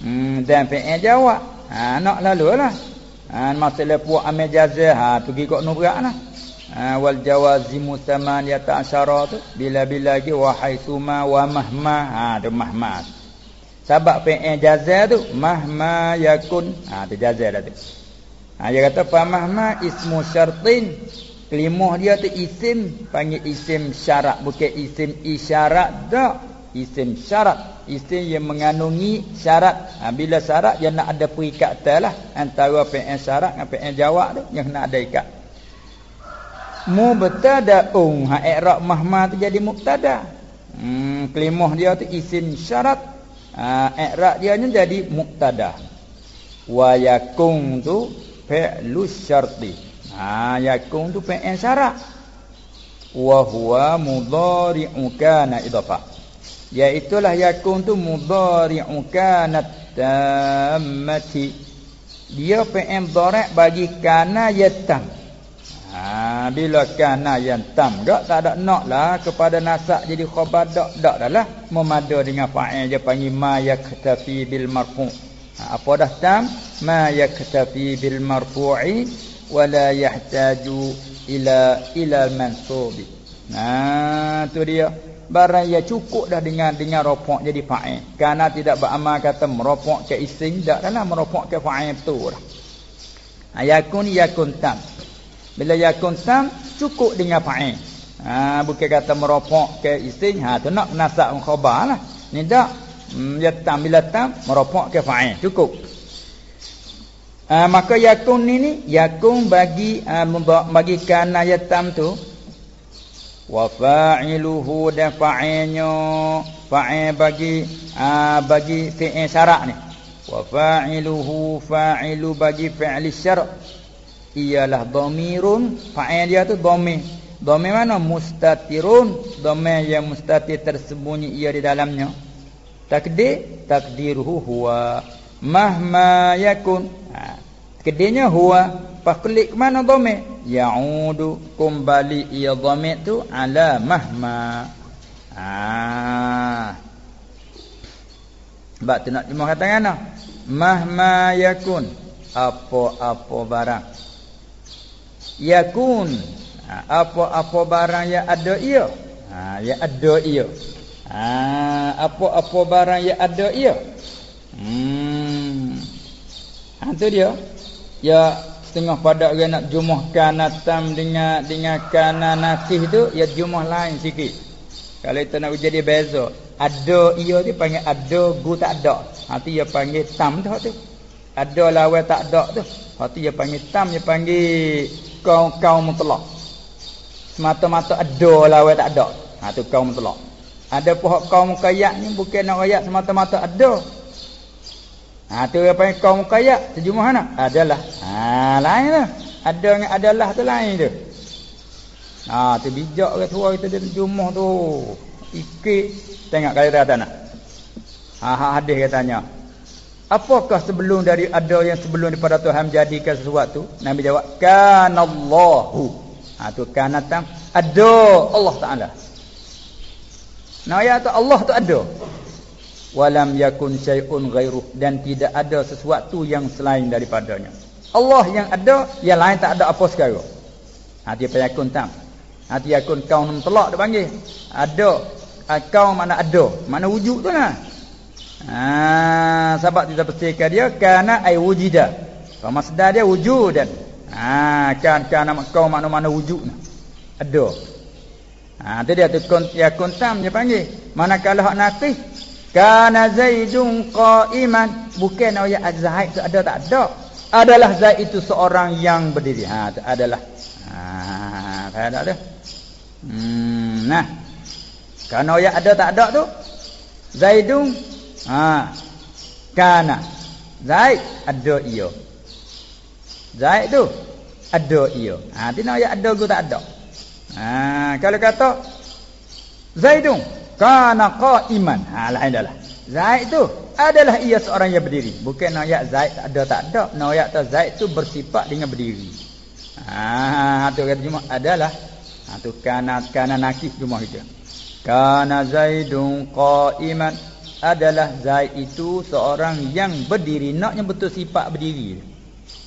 Hmm, dan fi'il jawab. Ha, nak lalu lah ha, masalah puak amil jazah ha, pergi kok nubrak lah ha, wal jawazimu saman asyara tu. Bila-bila lagi wahai suma wa mahma. Ha, tu mahma. Sebab fi'il jazah tu mahma yakun. Ha, tu jazah dah tu Ha, dia kata famahma ismu syartin. Kelimah dia tu isim. Panggil isim syarat. Bukan isim isyarat. Tak. Isim syarat. Isim yang mengandungi syarat. Ha, bila syarat dia nak ada perikatan lah. Antara PN syarat dengan PN jawab tu. Yang nak ada ikat. Mubtada'ung. Ha, ikraq mahma tu jadi mubtada. Hmm, kelimah dia tu isim syarat. Ha, ikraq dia ni jadi mubtada. Wa yakung tu fi'lu syarti. Ha yakun tu fi'il syarat. Wa huwa mudhari'u kana idafah. Iaitulah yakun tu mudhari'u kana tammati. Dia fi'il dharab bagi kana yatam. Ha bila kana yang tam dak tak ada nak lah kepada nasab jadi khabar dak dak dah memada dengan fa'il je panggil ma yaktafi bil marfu' apa dah tam? Ma yaktafi bil marfu'i wala yahtaju ila ila mansubi. Nah tu dia. Barang ya cukup dah dengan dengan ropok jadi fa'il. Kerana tidak beramal kata meropok ke isim tak dalam meropok ke fa'il betul dah. Yakun yakun tam. Bila yakun tam cukup dengan fa'il. Ha, bukan kata meropok ke isim ha tu nak nasab khabar lah ni tak hmm, ya tam bila tam meropok ke fa'il. Cukup. Ha, maka yakun ni ni yakun bagi uh, bagi kana yatam tu. Wa fa'iluhu dan fa'ilnya fa'il bagi uh, bagi fi'il syarak ni. Wa fa'iluhu fa'ilu bagi fi'il syarak. Ialah dhamirun fa'il dia tu dhamir dhamir mana? Mustatirun. Dhamir yang mustatir tersembunyi ia di dalamnya takdir takdiruhu huwa. Mahma yakun. Ha. kedenya huwa. Paklik mana dhamir? Yaudu kembali ia dhamir tu ala mahma. Ah bab tu nak cuma kata ngana mahma yakun. Apa-apa barang. Yakun. Ha, apa-apa barang yang ada ia. Ha yang ada ia. Ha apa-apa barang yang ada ia Hmm. Ha tu dia. Ya setengah pada orang nak jumuh kanatam dengan dengan kana nasih tu ya jumuh lain sikit. Kalau itu nak jadi beza. Ada ia tu panggil ada gu tak ada. Ha tu dia panggil tam tu tu. Ada lawan tak ada tu. Ha tu dia panggil tam dia panggil kaum kaum mutlak semata-mata ada lawan tak ada ha tu kaum mutlak ada pihak kaum muqayyad ni bukan nak ayat semata-mata. Ada. Ha tu apa yang kaum muqayyad terjemah mana adalah. Ha lain lah. Ada dengan adalah tu lain tu ha tu bijak ke tua kita dia terjemah tu. Ikit tengok kali kata nak. Ha ha hadis katanya Apakah sebelum dari ada yang sebelum daripada Tuhan menjadikan sesuatu? Nabi jawab, Kanallahu. Ha tu kanatam ada. Allah Taala. Nah ayat tu Allah tu ada. Walam yakun syai'un ghairuh dan tidak ada sesuatu yang selain daripadanya. Allah yang ada, yang lain tak ada apa sekarang. Ha dia payakun tam. Ha dia yakun kau nem telak dia panggil. Ada. Ha, kau mana ada? Mana wujud tu lah. Ha, sebab kita pastikan dia karena ai wujida. Kalau masdar dia wujudan. Ha, kan kan nama kau mana-mana wujud Ada. Ha, tu dia tu kun ya kuntam dia panggil. Manakala hak nafi kana zaidun qa'iman bukan ayat zaid tu ada tak ada. Adalah zaid itu seorang yang berdiri. Ha, tu adalah. Ha, ada ada. Hmm, nah. Karena ayat ada tak ada tu? Zaidun Ha. Kana. Zaid ada ia. Zaid tu ada ia. Ha tina ayat ada ke tak ada. Ha kalau kata Zaidun kana qaiman. Ha lain dah lah. Zaid tu adalah ia seorang yang berdiri. Bukan ayat Zaid tak ada tak ada. No ayat tu Zaid tu bersifat dengan berdiri. Ha tu kata cuma adalah ha tu kana kana nakif cuma kita. Kana Zaidun qaiman adalah Zaid itu seorang yang berdiri naknya betul sifat berdiri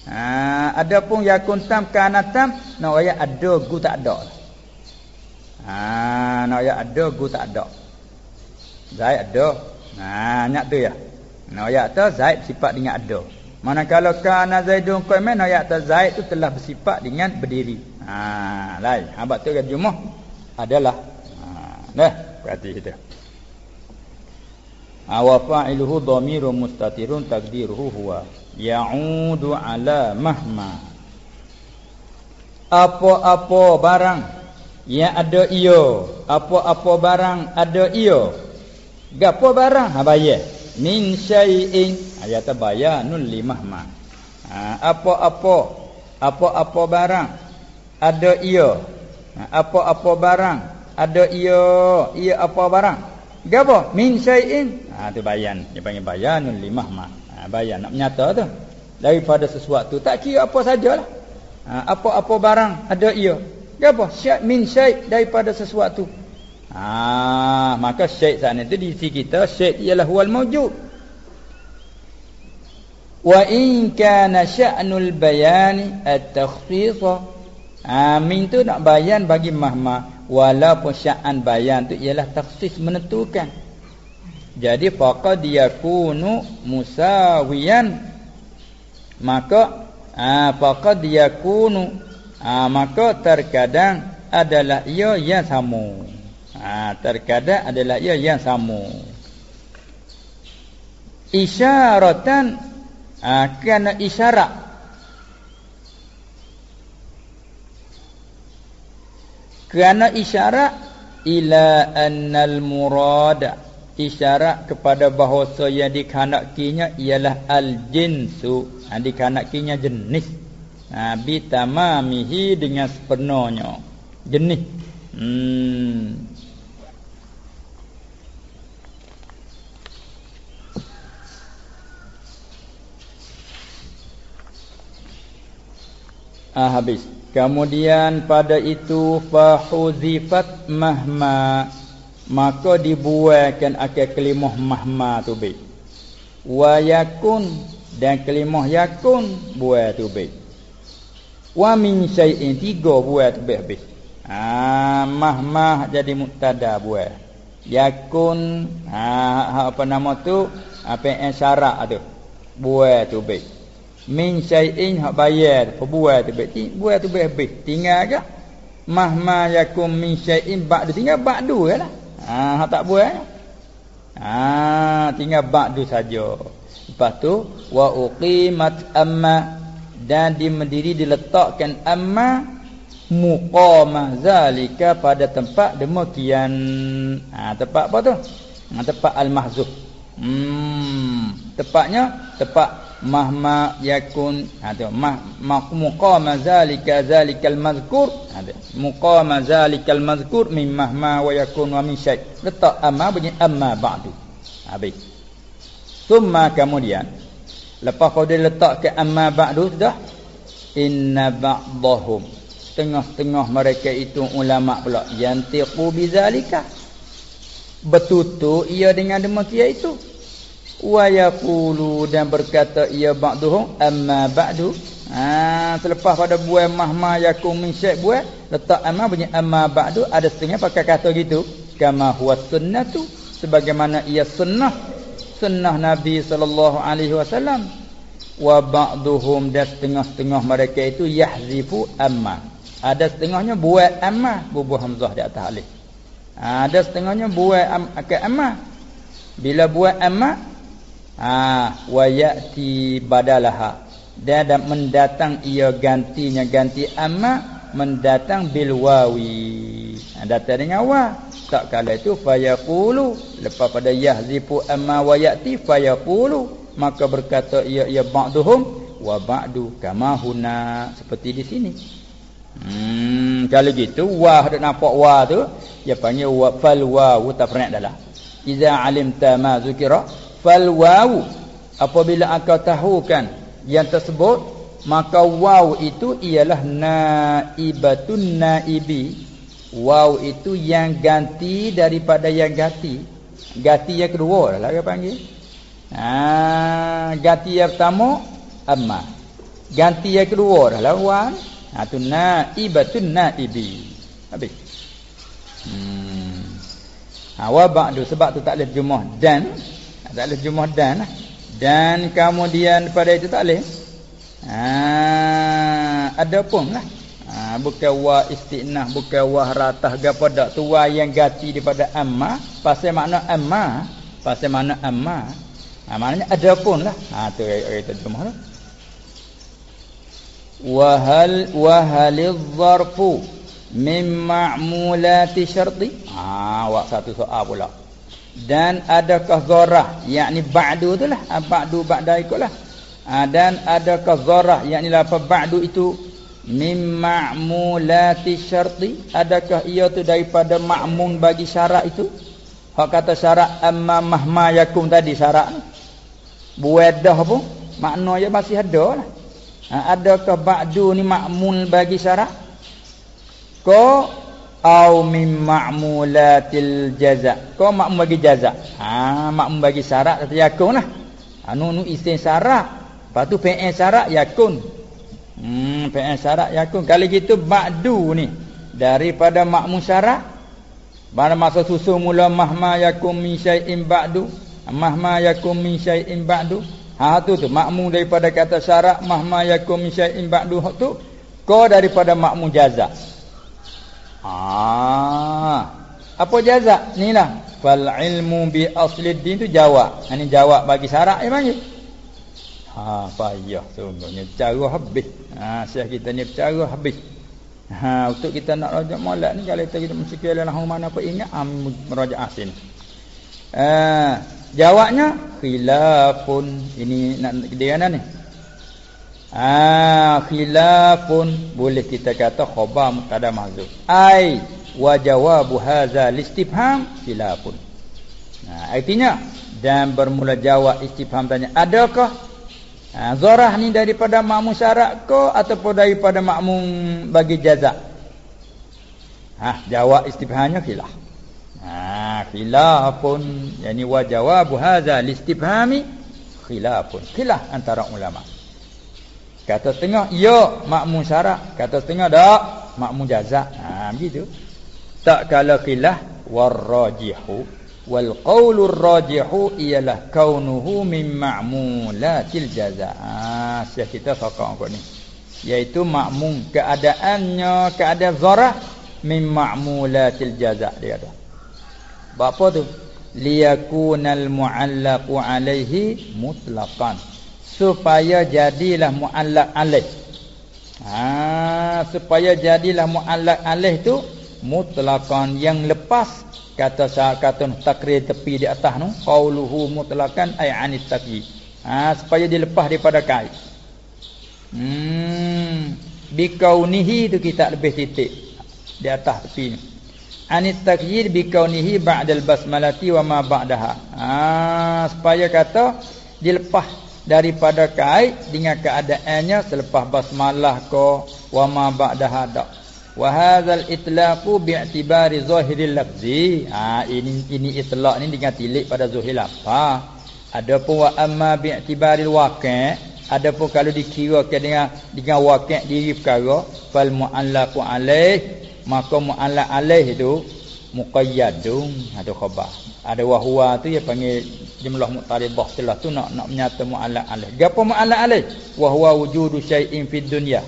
ha adapun yakun tam kana tam nak ayat ada gu tak ada ha nak ayat ada gu tak ada Zaid ada ha nyak tu ya? Nak ayat tu Zaid sifat dengan ada manakala kana Zaidun qaiman nak ayat tu Zaid tu telah bersifat dengan berdiri. Ha lain. Habaq tu kan jumuh? Adalah. Ha nah berarti kita wa fa'iluhu dhamirun mustatirun taqdiruhu huwa. Ya'udu ala mahma. Apa-apa barang yang ada iyo. Apa-apa barang ada iyo. Gapo barang? Ha bayar. Min syai'in. Ayat bayanun limahma ha, apa-apa apa-apa barang ada iyo. Ha, apa-apa barang ada iyo. Iya apa barang. Gapo? Min syai'in. Ha tu bayan dia panggil bayanun limah ma ha, bayan nak menyata tu. Daripada sesuatu tak kira apa sajalah. Ha, apa-apa barang ada ia gapo syai min syai daripada sesuatu. Ha maka syai sana tu di sisi kita syai ialah wal mawjud. Wa in kana sya'nul bayani at-takhfif ha min tu nak bayan bagi mahma walaupun sya'an bayan tu ialah taksis menentukan jadi faqad yakunu musawiyan. Maka ah faqad yakunu ah maka terkadang adalah ia yang sama. Ah terkadang adalah ia yang sama. Isyaratan ah kerana isyarat. Kerana isyarat ila annal murad. Isyarat kepada bahawa yang dikehendakinya ialah al jinsu ha, dikehendakinya jenis ha, bi tamamihi dengan sepenuhnya. Jenis. Hmm. Ah habis. Kemudian pada itu fahuzifat mahma. Maka dibuaikan akan kelimah mahma tu baik. Wa yakun dan kelimah yakun buai tu baik. Wa min syai'in tiga buai tu baik habis. Ha mahma jadi mubtada buai. Yakun ha apa nama tu? Apa yang syarat tu. Buai tu baik min syai'in hak bayar perbuat tu berarti buat tu habis tinggal ke mahma yakum min syai'in ba'du tinggal ba'du lah. Ha hak tak buat ha tinggal ba'du saja. Lepas tu wa uqimat amma dan dimendiri diletakkan amma muqama zalika pada tempat demikian. Ha, tempat apa tu? Ha, tempat al-mahzuf. Hmm tepatnya tempat mahma yakun. Ha tu mah muqama zalika zalikal mazkur. Ha tu muqama zalikal mazkur min mahma wa yakun wa min syai. Letak amma bunyi amma ba'du. Habis thumma kemudian lepas kau dia letak ke amma ba'du sudah inna ba'dahum Tengah-tengah mereka itu ulama pula yantiqu bizalika. Betutu ia dengan demikian itu. Wa yaqulu dan berkata ia ba'duhum amma ba'du. Ha, selepas pada buah mahma yakum min syai' buah letak amma bunyi amma ba'du ada setengah pakai kata gitu kama huwa sunnatu sebagaimana ia sunnah sunnah Nabi sallallahu alaihi wasallam wa ba'duhum dan setengah-setengah mereka itu yahzifu amma ada setengahnya buat ammah bubuh hamzah di atas alif. Ada setengahnya buat am ke ammah. Bila buat ammah ha wa yati badalaha. Dia mendatang ia gantinya ganti ammah mendatang bil wawi. Ha, datang dengan. Tak kala itu fayaqulu. Lepas pada yahzifu amma wa yati fayaqulu. Maka berkata ia ia ba'duhum wa ba'du kama huna. Seperti di sini. Hmm, kalau gitu wah dak nampak wah tu dia panggil wa fal wawu tak pernah dalam. Iza alimta ma zukira fal wawu. Apabila engkau tahu kan yang tersebut maka waw itu ialah naibatun naibi waw itu yang ganti daripada yang ganti ganti yang kedua lah dia panggil ha ganti yang pertama amma ganti yang kedua lah wan Ha tu naibatun naibi. Habis. Hmm. Ha wa ba'du sebab tu tak boleh jumuh dan tak boleh jumuh dan lah. dan kemudian pada itu tak boleh. Ha ada pun lah. Ha bukan wa istinah bukan wa ratah gapo dak tu wa yang ganti daripada amma. Pasal makna amma? Pasal makna amma. Ha maknanya ada pun lah. Ha tu kita jumuh lah wahal wahalidh zarfu min ma'mulati syarti. Ah wak satu soal pula. Dan adakah zarah? Yakni ba'du itulah ah, ba'du ba'da ikutlah ah, dan adakah zarah? Yakni apa ba'du itu min ma'mulati syarti. Adakah ia tu daripada ma'mun bagi syarat itu? Hak kata syarat amma mahma yakum tadi syarat buedah pun maknanya masih ada lah. Ha, adakah ba'du ni ma'mul bagi syarat ko au min ma'mulatil jaza. Ko ma'mul bagi jaza. Ha ma'mul bagi syarat kata yakun lah. Anu nu isin syarat lepas tu fi'il syarat yakun hmm fi'il syarat yakun kalau gitu ba'du ni daripada ma'mul syarat pada masa susu mula mahma yakum min syai'in ba'du mahma yakum min syai'in ba'du Ha tu tu makmum daripada kata syarat mahma yakum syai'in ba'du tu ko daripada makmum jaza. Ha. Apa jaza? Nilah fal ilmu bi asli din tu jawab. Ini jawab bagi syarat dia panggil. Ha payah sungguhnya cara habis. Ha syekh kita ni cara habis. Ha untuk kita nak rajak molek ni kalau kita mesti kira lah mana apa ingat am merajak asin. Ha Jawabnya khilafun. Ini nak dia mana ni? Ah khilafun boleh kita kata khabar mubtada mahzuf. Ai wa jawabu hadza listifham khilafun. Nah, artinya dan bermula jawab istifham tanya adakah ha, zarah ni daripada makmum syarat ke ataupun daripada makmum bagi jaza? Ha, jawab istifhamnya khilaf. Ha khilafun yani wa jawabu hadza listifhami khilafun. Khilaf antara ulama. Kata setengah ya makmum syarat, kata setengah tak makmum jaza. Ha begitu. Tak kala khilaf warrajihu wal qaulur rajihu ialah kaunuhu min ma'mulatil jaza. Ha syekh kita fakak kau ni. Yaitu makmum keadaannya keadaan zarah min ma'mulatil jaza dia kata. Apa tu? Liyakunal mu'allaqu alaihi mutlaqan. supaya jadilah muallaq alaih ha supaya jadilah muallaq alaih tu mutlaqan yang lepas kata kata takrir tepi di atas tu qauluhu mutlaqan ay anit taqyi ha supaya dilepas daripada kait hmm bikaunihi tu kita lebih titik di atas tepi ni. Anit taqyid bikaunihi ba'dal basmalati wa ma ba'daha. Ha supaya kata dilepas daripada kait dengan keadaannya selepas basmalah ko wa ma ba'daha dak wa hadzal itlaqu bi'tibari zahiril lafzi. Ha ini ini itlaq ni dengan tilik pada zahir apa adapun wa amma bi'tibaril waqi' adapun kalau dikira dengan dengan waqi' diri perkara fal mu'allaqu alaih maka mu'allaq alaih itu muqayyadun. Ada khabar. Ada wahwa tu dia panggil jumlah muqtaribah telah tu nak nak menyata mu'allaq alaih. Gapo mu'allaq alaih? Wahwa wujudu syai'in fid dunya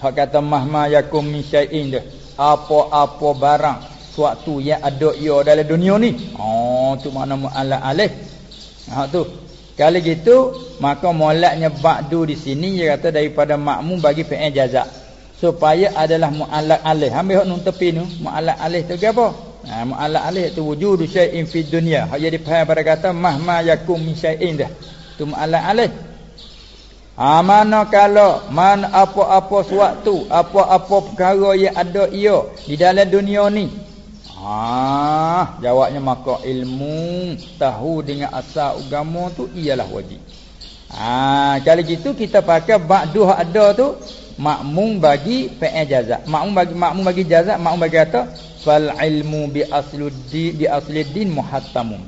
hak kata mahma yakum min syai'in dah apa-apa barang suatu yang ada ia dalam dunia ni. Oh tu makna mu'allaq alaih ha tu. Kalau gitu maka mu'allaqnya ba'du di sini dia kata daripada makmum bagi fi'il jazak. Supaya adalah mu'allaq alaih ambil hak nun tepi tu mu'allaq alaih tu gapo Ha, mu'alak alih itu wujudu syai'in fi dunia. Hak jadi faham pada kata mahma yakum min syai'in dah. Itu mu'alak alih. Ha, mana kalau mana apa-apa suatu, apa-apa perkara yang ada ia di dalam dunia ni. Ha, jawabnya maka ilmu tahu dengan asal agama tu ialah wajib. Ha, kalau gitu kita pakai ba'du ada tu makmum bagi fi'il jazak. Makmum bagi makmum bagi jazak, makmum bagi kata fal ilmu bi asludi bi asliddin muhattamun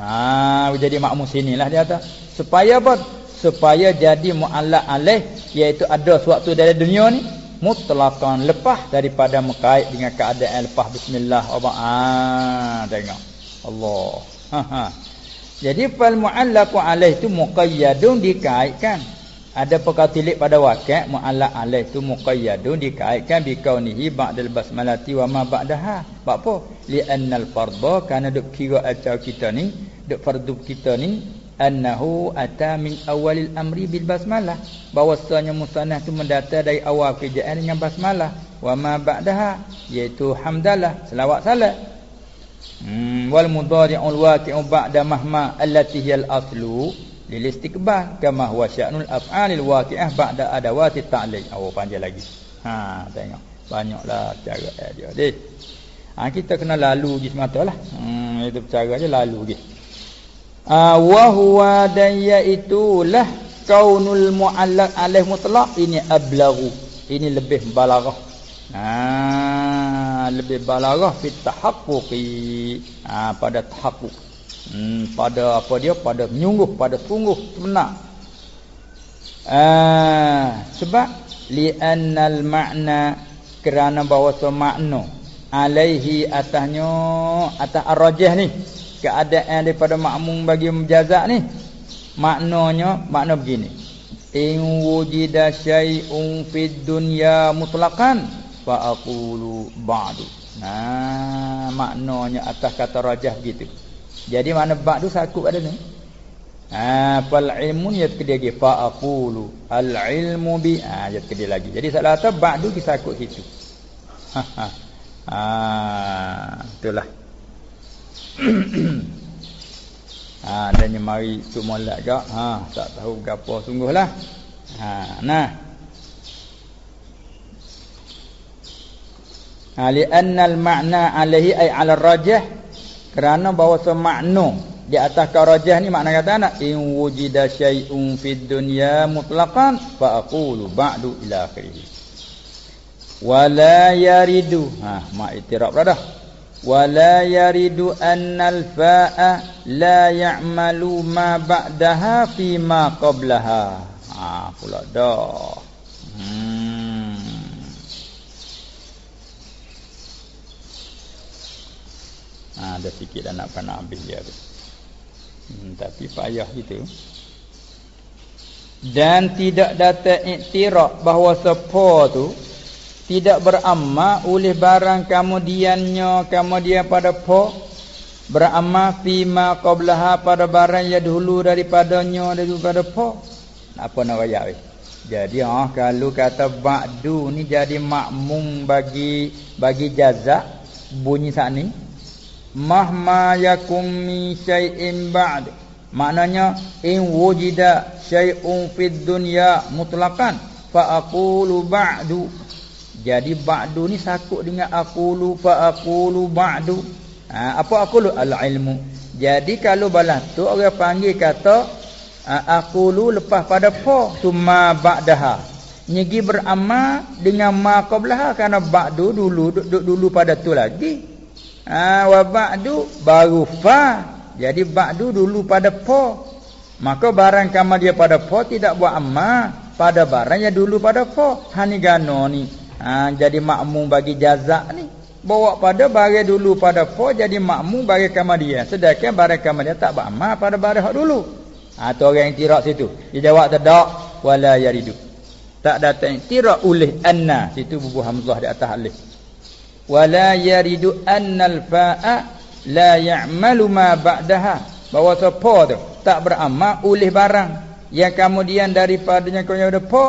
ha jadi makmum sinilah dia kata supaya apa supaya jadi muallaq alaih iaitu ada suatu dalam dunia ni mutlaqan lepas daripada mengkait dengan keadaan lepas bismillah Allah ah tengok. Allah. Ha ha. Jadi fal muallaqu alaih tu muqayyadun dikaitkan. Ada perkara tilik pada wakil mu'allaq alaih tu muqayyadun dikaitkan. Bi kaunihi ba'dal basmalati wa ma ba'daha. Apa? Li'annal fardha kerana duk kira acara kita ni duk fardu kita ni annahu ata min awalil amri bil basmalah. Bahwasanya musannah tu mendata dari awal kerjaan dengan basmalah. Wa ma ba'daha iaitu hamdalah selawat salat. Hmm, wal mudhari'ul waqi'u ba'da mahma allati hiyal aslu lil istiqbal kama huwa sya'nul af'alil waqi'ah ba'da adawati ta'liq oh panjang lagi. Ha tengok. Banyaklah cara dia deh ha kita kena lalu gi sematalah hmm itu cara je lalu gi ah wa huwa dan yaitulah kaunul mu'allaq alaih mutlaq. Ini ablaghu ini lebih balaghah. Ha lebih balaghah fit tahaqquqi. Ha pada tahaqquq. Hmm, pada apa dia? Pada menyungguh pada sungguh sebenar. Ah sebab li'annal makna kerana bahawa makna alaihi atasnya atas arrajih ni keadaan daripada makmum bagi menjazak ni maknanya makna begini in wujida syai'un fid dunya mutlaqan fa aqulu ba'du nah maknanya atas kata rajah begitu jadi mana bak tu sakut pada ni. Ha fal ilmu ya kedia lagi fa aqulu al ilmu bi ha ya kedia lagi. Jadi salah kata bak tu disakut situ. Ha ha. Ha itulah. ha dan mari tu molek gak. Ha tak tahu gapo sungguhlah. Ha nah. Ha li anna al ma'na alaihi ay ala rajih kerana bahawa semakna di atas karajah ni makna kata anak in wujida syai'un fid dunya mutlaqan fa aqulu ba'du ila akhirih wala yaridu ha mak itiraf dah wala yaridu annal fa'a la ya'malu ma ba'daha fi ma qablaha. Ha pula dah. Hmm. Ha, Ada sikit dah nak nak habis dia tu hmm, Tapi payah gitu Dan tidak datang iktirak bahawa sepa tu Tidak beramal oleh barang kemudiannya Kemudian pada po Beramal fima qablaha pada barang yang dahulu daripadanya Daripada po apa nak royak weh? Jadi ah kalau kata ba'du ni jadi makmum bagi bagi jazak bunyi saat ni mahma yakum mi syai'in ba'd. Maknanya in wujida syai'un fid dunya mutlaqan fa aqulu ba'du jadi ba'du ni sakut dengan aqulu fa aqulu ba'du ha, apa aqulu al ilmu jadi kalau balas tu orang panggil kata Aku lu lepas pada fa summa ba'daha. Nyegi beramal dengan ma qablaha kerana ba'du dulu duduk dulu pada tu lagi. Ha, wa ba'du baru fa. Jadi ba'du dulu pada fa. Maka barang kama dia pada fa tidak buat amal pada barang yang dulu pada fa. Ha ni gano ni. Ha, jadi makmum bagi jazak ni. Bawa pada barang dulu pada fa jadi makmum bagi kama dia. Sedangkan barang kama dia tak buat amal pada barang hak dulu. Ha, orang yang tirak situ. Dia jawab tak wala yaridu. Tak datang tirak oleh anna. Situ bubuh hamzah di atas alif. Wala yaridu annal fa'a la ya'malu ma ba'daha. Bahawa siapa tu tak beramal oleh barang yang kemudian daripadanya kau yang ada po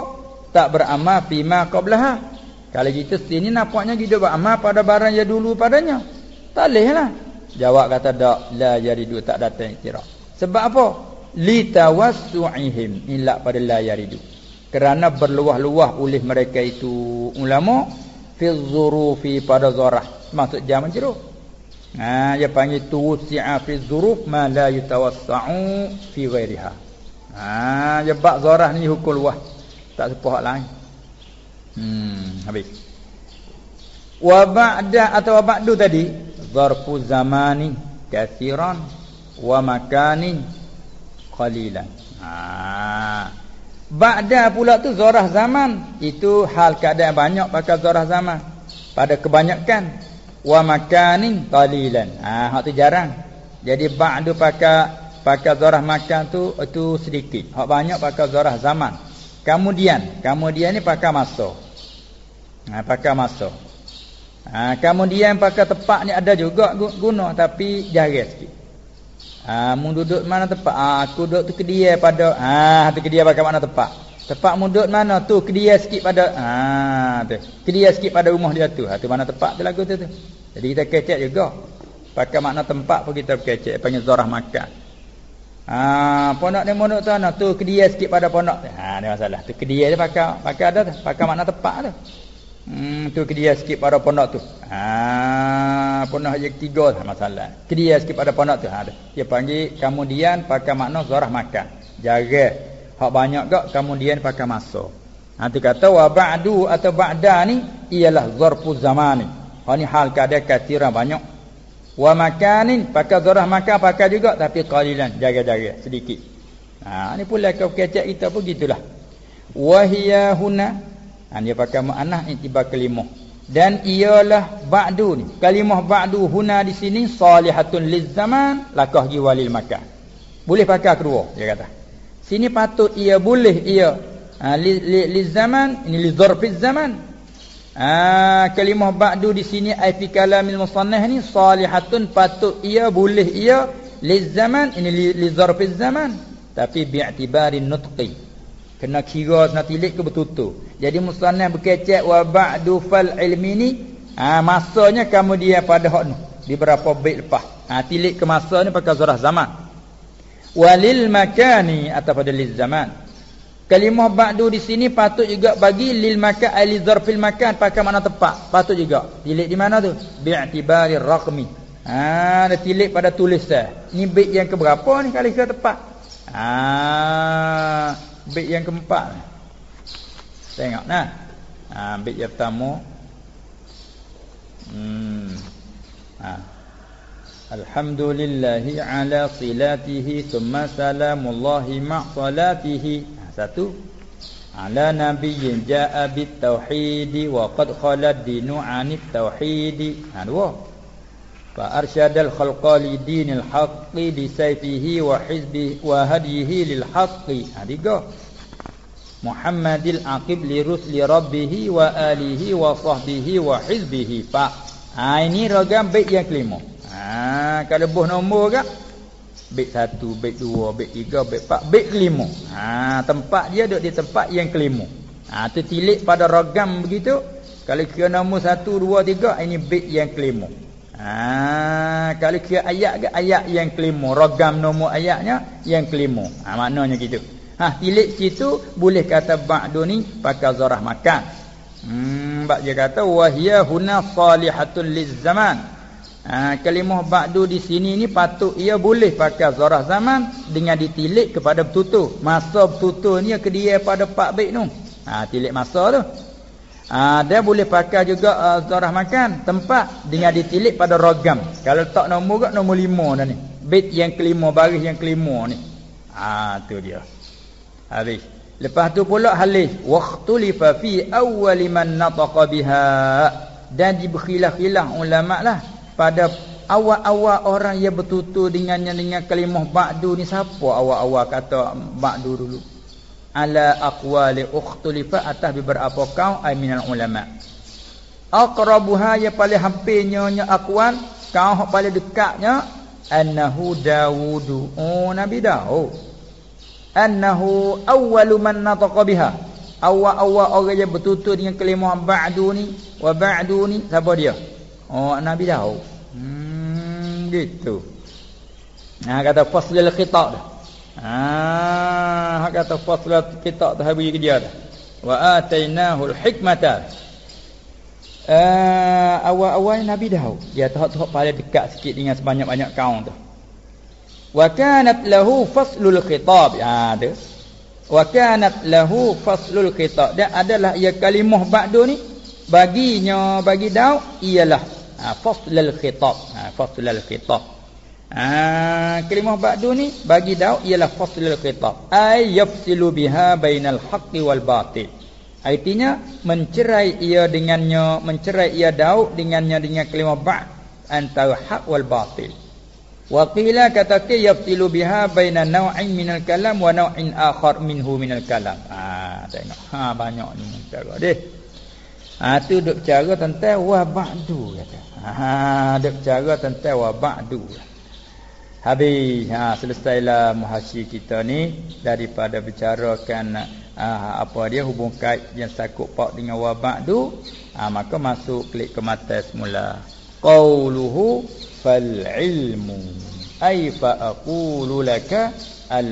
tak beramal bima qablaha. Kalau gitu sini nampaknya dia beramal pada barang yang dulu padanya. Tak lehlah. Jawab kata tak la yaridu tak datang tirak. Sebab apa? litawassu'ihim illa pada la yaridu kerana berluah-luah oleh mereka itu ulama fi zurufi pada zarah maksud jam jeruk ha dia panggil fi zuruf ma la yatawassa'u fi ghairiha ha dia bab zarah ni hukum luah tak sepah lain hmm habis wa ba'da atau ba'du tadi zarfu zamani kathiran wa makanin qalilan. Ha. Ba'da pula tu zarah zaman. Itu hal keadaan banyak pakai zarah zaman. Pada kebanyakan wa makanin qalilan. Ha hak tu jarang. Jadi ba'du pakai pakai zarah makan tu itu sedikit. Hak banyak pakai zarah zaman. Kemudian, kemudian ni pakai masa. Ha pakai masa. Ha kemudian pakai tepat ni ada juga guna tapi jarang sikit. Mu duduk mana tempat? Ah, aku duduk tu kedia pada ah tu kedia pakai mana? Tempat mu duduk mana tu kedia sikit pada ah tu. Kedia sikit pada rumah dia tu. Ha tu mana tempat tu lagu tu tu. Jadi kita kecek juga. Pakai makna tempat pun kita kecek panggil zarah makan. Ah pondok ni mondok tu ana tu kedia sikit pada pondok. Ha ni masalah. Tu kedia dia pakai pakai ada tu. Pakai makna tempat tu. Hmm tu kedia sikit pada pondok tu. Ha pondok yang ketiga lah masalah. Kedia sikit pada pondok tu. Ha dia panggil kemudian pakai makna zarah makan. Jaga hak banyak gak kemudian pakai masa. Ha tu kata wa ba'du atau ba'da ni ialah zarfu zamani. Ha ni hal keadaan katira banyak. Wa makanin pakai zarah makan pakai juga tapi qalilan jaga-jaga sedikit. Ha ni pula kau kecek kita pun gitulah. Wa hiya huna ha, Dia pakai ma'anah intibar kelimah. Dan ialah ba'du ni. Kalimah ba'du huna di sini Salihatun liz zaman Lakah jiwalil makan Boleh pakai kedua Dia kata. Sini patut ia boleh ia ha, li, li zaman Ini liz zarfiz zaman. Ha, Kalimah ba'du di sini Aifi kalamil musannah ni Salihatun patut ia boleh ia Liz zaman Ini liz zarfiz zaman. Tapi bi'atibarin nutqi. Kena kira tilik ke betul-betul. Jadi musannaf berkecek wa ba'du fal ilmi ni ha, masanya kemudian pada hak di berapa bait lepas. Ha tilik ke masa ni pakai zarah zaman. Walil makani atau pada lil zaman. Kalimah ba'du di sini patut juga bagi lil makan ali zarfil makan pakai makna tepat. Patut juga. Tilik di mana tu? Bi'tibari raqmi. Ha ada tilik pada tulisan. Ni bait yang ke berapa ni kali ke tepat? Ah Bait yang keempat Tengok nah. Ha bait yang pertama. Hmm. Ha. Alhamdulillahi ala silatihi thumma salamullahi ma salatihi. Ha, satu. Ala nabiyyin jaa bit tauhid wa qad khalad dinu anit tauhid. Ha dua. Fa arsyadal khalqa li dinil haqqi bi sayfihi wa hizbi wa hadihi lil haqqi. Ha tiga. Muhammadil aqib li rusli rabbih wa alihi wa sahbihi wa hizbihi. Fa ha ini ragam bait yang kelima. Ha kalau buh nombor ke? Bait satu bait dua bait tiga bait empat bait kelima. Ha tempat dia duduk di tempat yang kelima. Ha tu tilik pada ragam begitu kalau kira nombor satu dua tiga ini bait yang kelima. Ha kalau kira ayat ke ayat yang kelima ragam nombor ayatnya yang kelima. Ha maknanya gitu ha tilik situ boleh kata ba'du ni pakai zarah makan Hmm, bab dia kata wahia huna salihatul lizaman. Ha, kalimah ba'du di sini ni patut ia boleh pakai zarah zaman dengan ditilik kepada bertutur. Masa bertutur ni ke dia pada pak baik tu. Ha, tilik masa tu. Ha, dia boleh pakai juga uh, zarah makan tempat dengan ditilik pada rogam. Kalau tak nombor kat nombor lima dah ni. Bait yang kelima, baris yang kelima ni. Ha, tu dia. Habis. Lepas tu pula halih waqtulifa fi awwal man nataqa biha. Dan diberkhilaf-khilaf ulama lah. Pada awal-awal orang yang bertutur dengannya dengan kalimah ba'du ni siapa awal-awal kata ba'du dulu? Ala aqwali ukhtulifa atas beberapa kaum ay minal ulama? Aqrabuha ya paling hampirnya nya aqwal kaum paling dekatnya annahu dawudu. Oh nabi daud annahu awwalu man nataqa biha. Awal-awal orang yang bertutur dengan kalimah ba'du ni wa ba'du ni siapa dia? Oh nabi dah hmm gitu. Nah kata faslul khitab ah kata faslul khitab dah bagi dia dah. Wa atainahu al-hikmata uh, awal-awal nabi dah dia tahap-tahap paling dekat sikit dengan sebanyak-banyak kaum tu wa kanat lahu faslul khitab. Ya ada. Wa kanat lahu faslul khitab. Dia adalah ia kalimah ba'du ni baginya bagi Daud ialah ha, faslul khitab. Ha, faslul khitab. Ha, kalimah ba'du ni bagi Daud ialah faslul khitab. Ay yafsilu biha bainal haqqi wal batil. Artinya mencerai ia dengannya mencerai ia Daud dengannya dengan kalimah ba'd antara hak wal batil Wa qila kataka yaftilu biha baina naw'in minal kalam wa naw'in akhar minhu minal kalam. Ha tengok. Ha banyak ni cara deh. Ha tu duk cara tentang wa ba'du kata. Ha duk cara tentang wa ba'du. Habis ha selesailah muhasyi kita ni daripada bicarakan ha, apa dia hubung kait yang sakut pak dengan wa ba'du. Ha maka masuk klik ke mata semula. Qauluhu fal ilmu ay fa aqulu laka al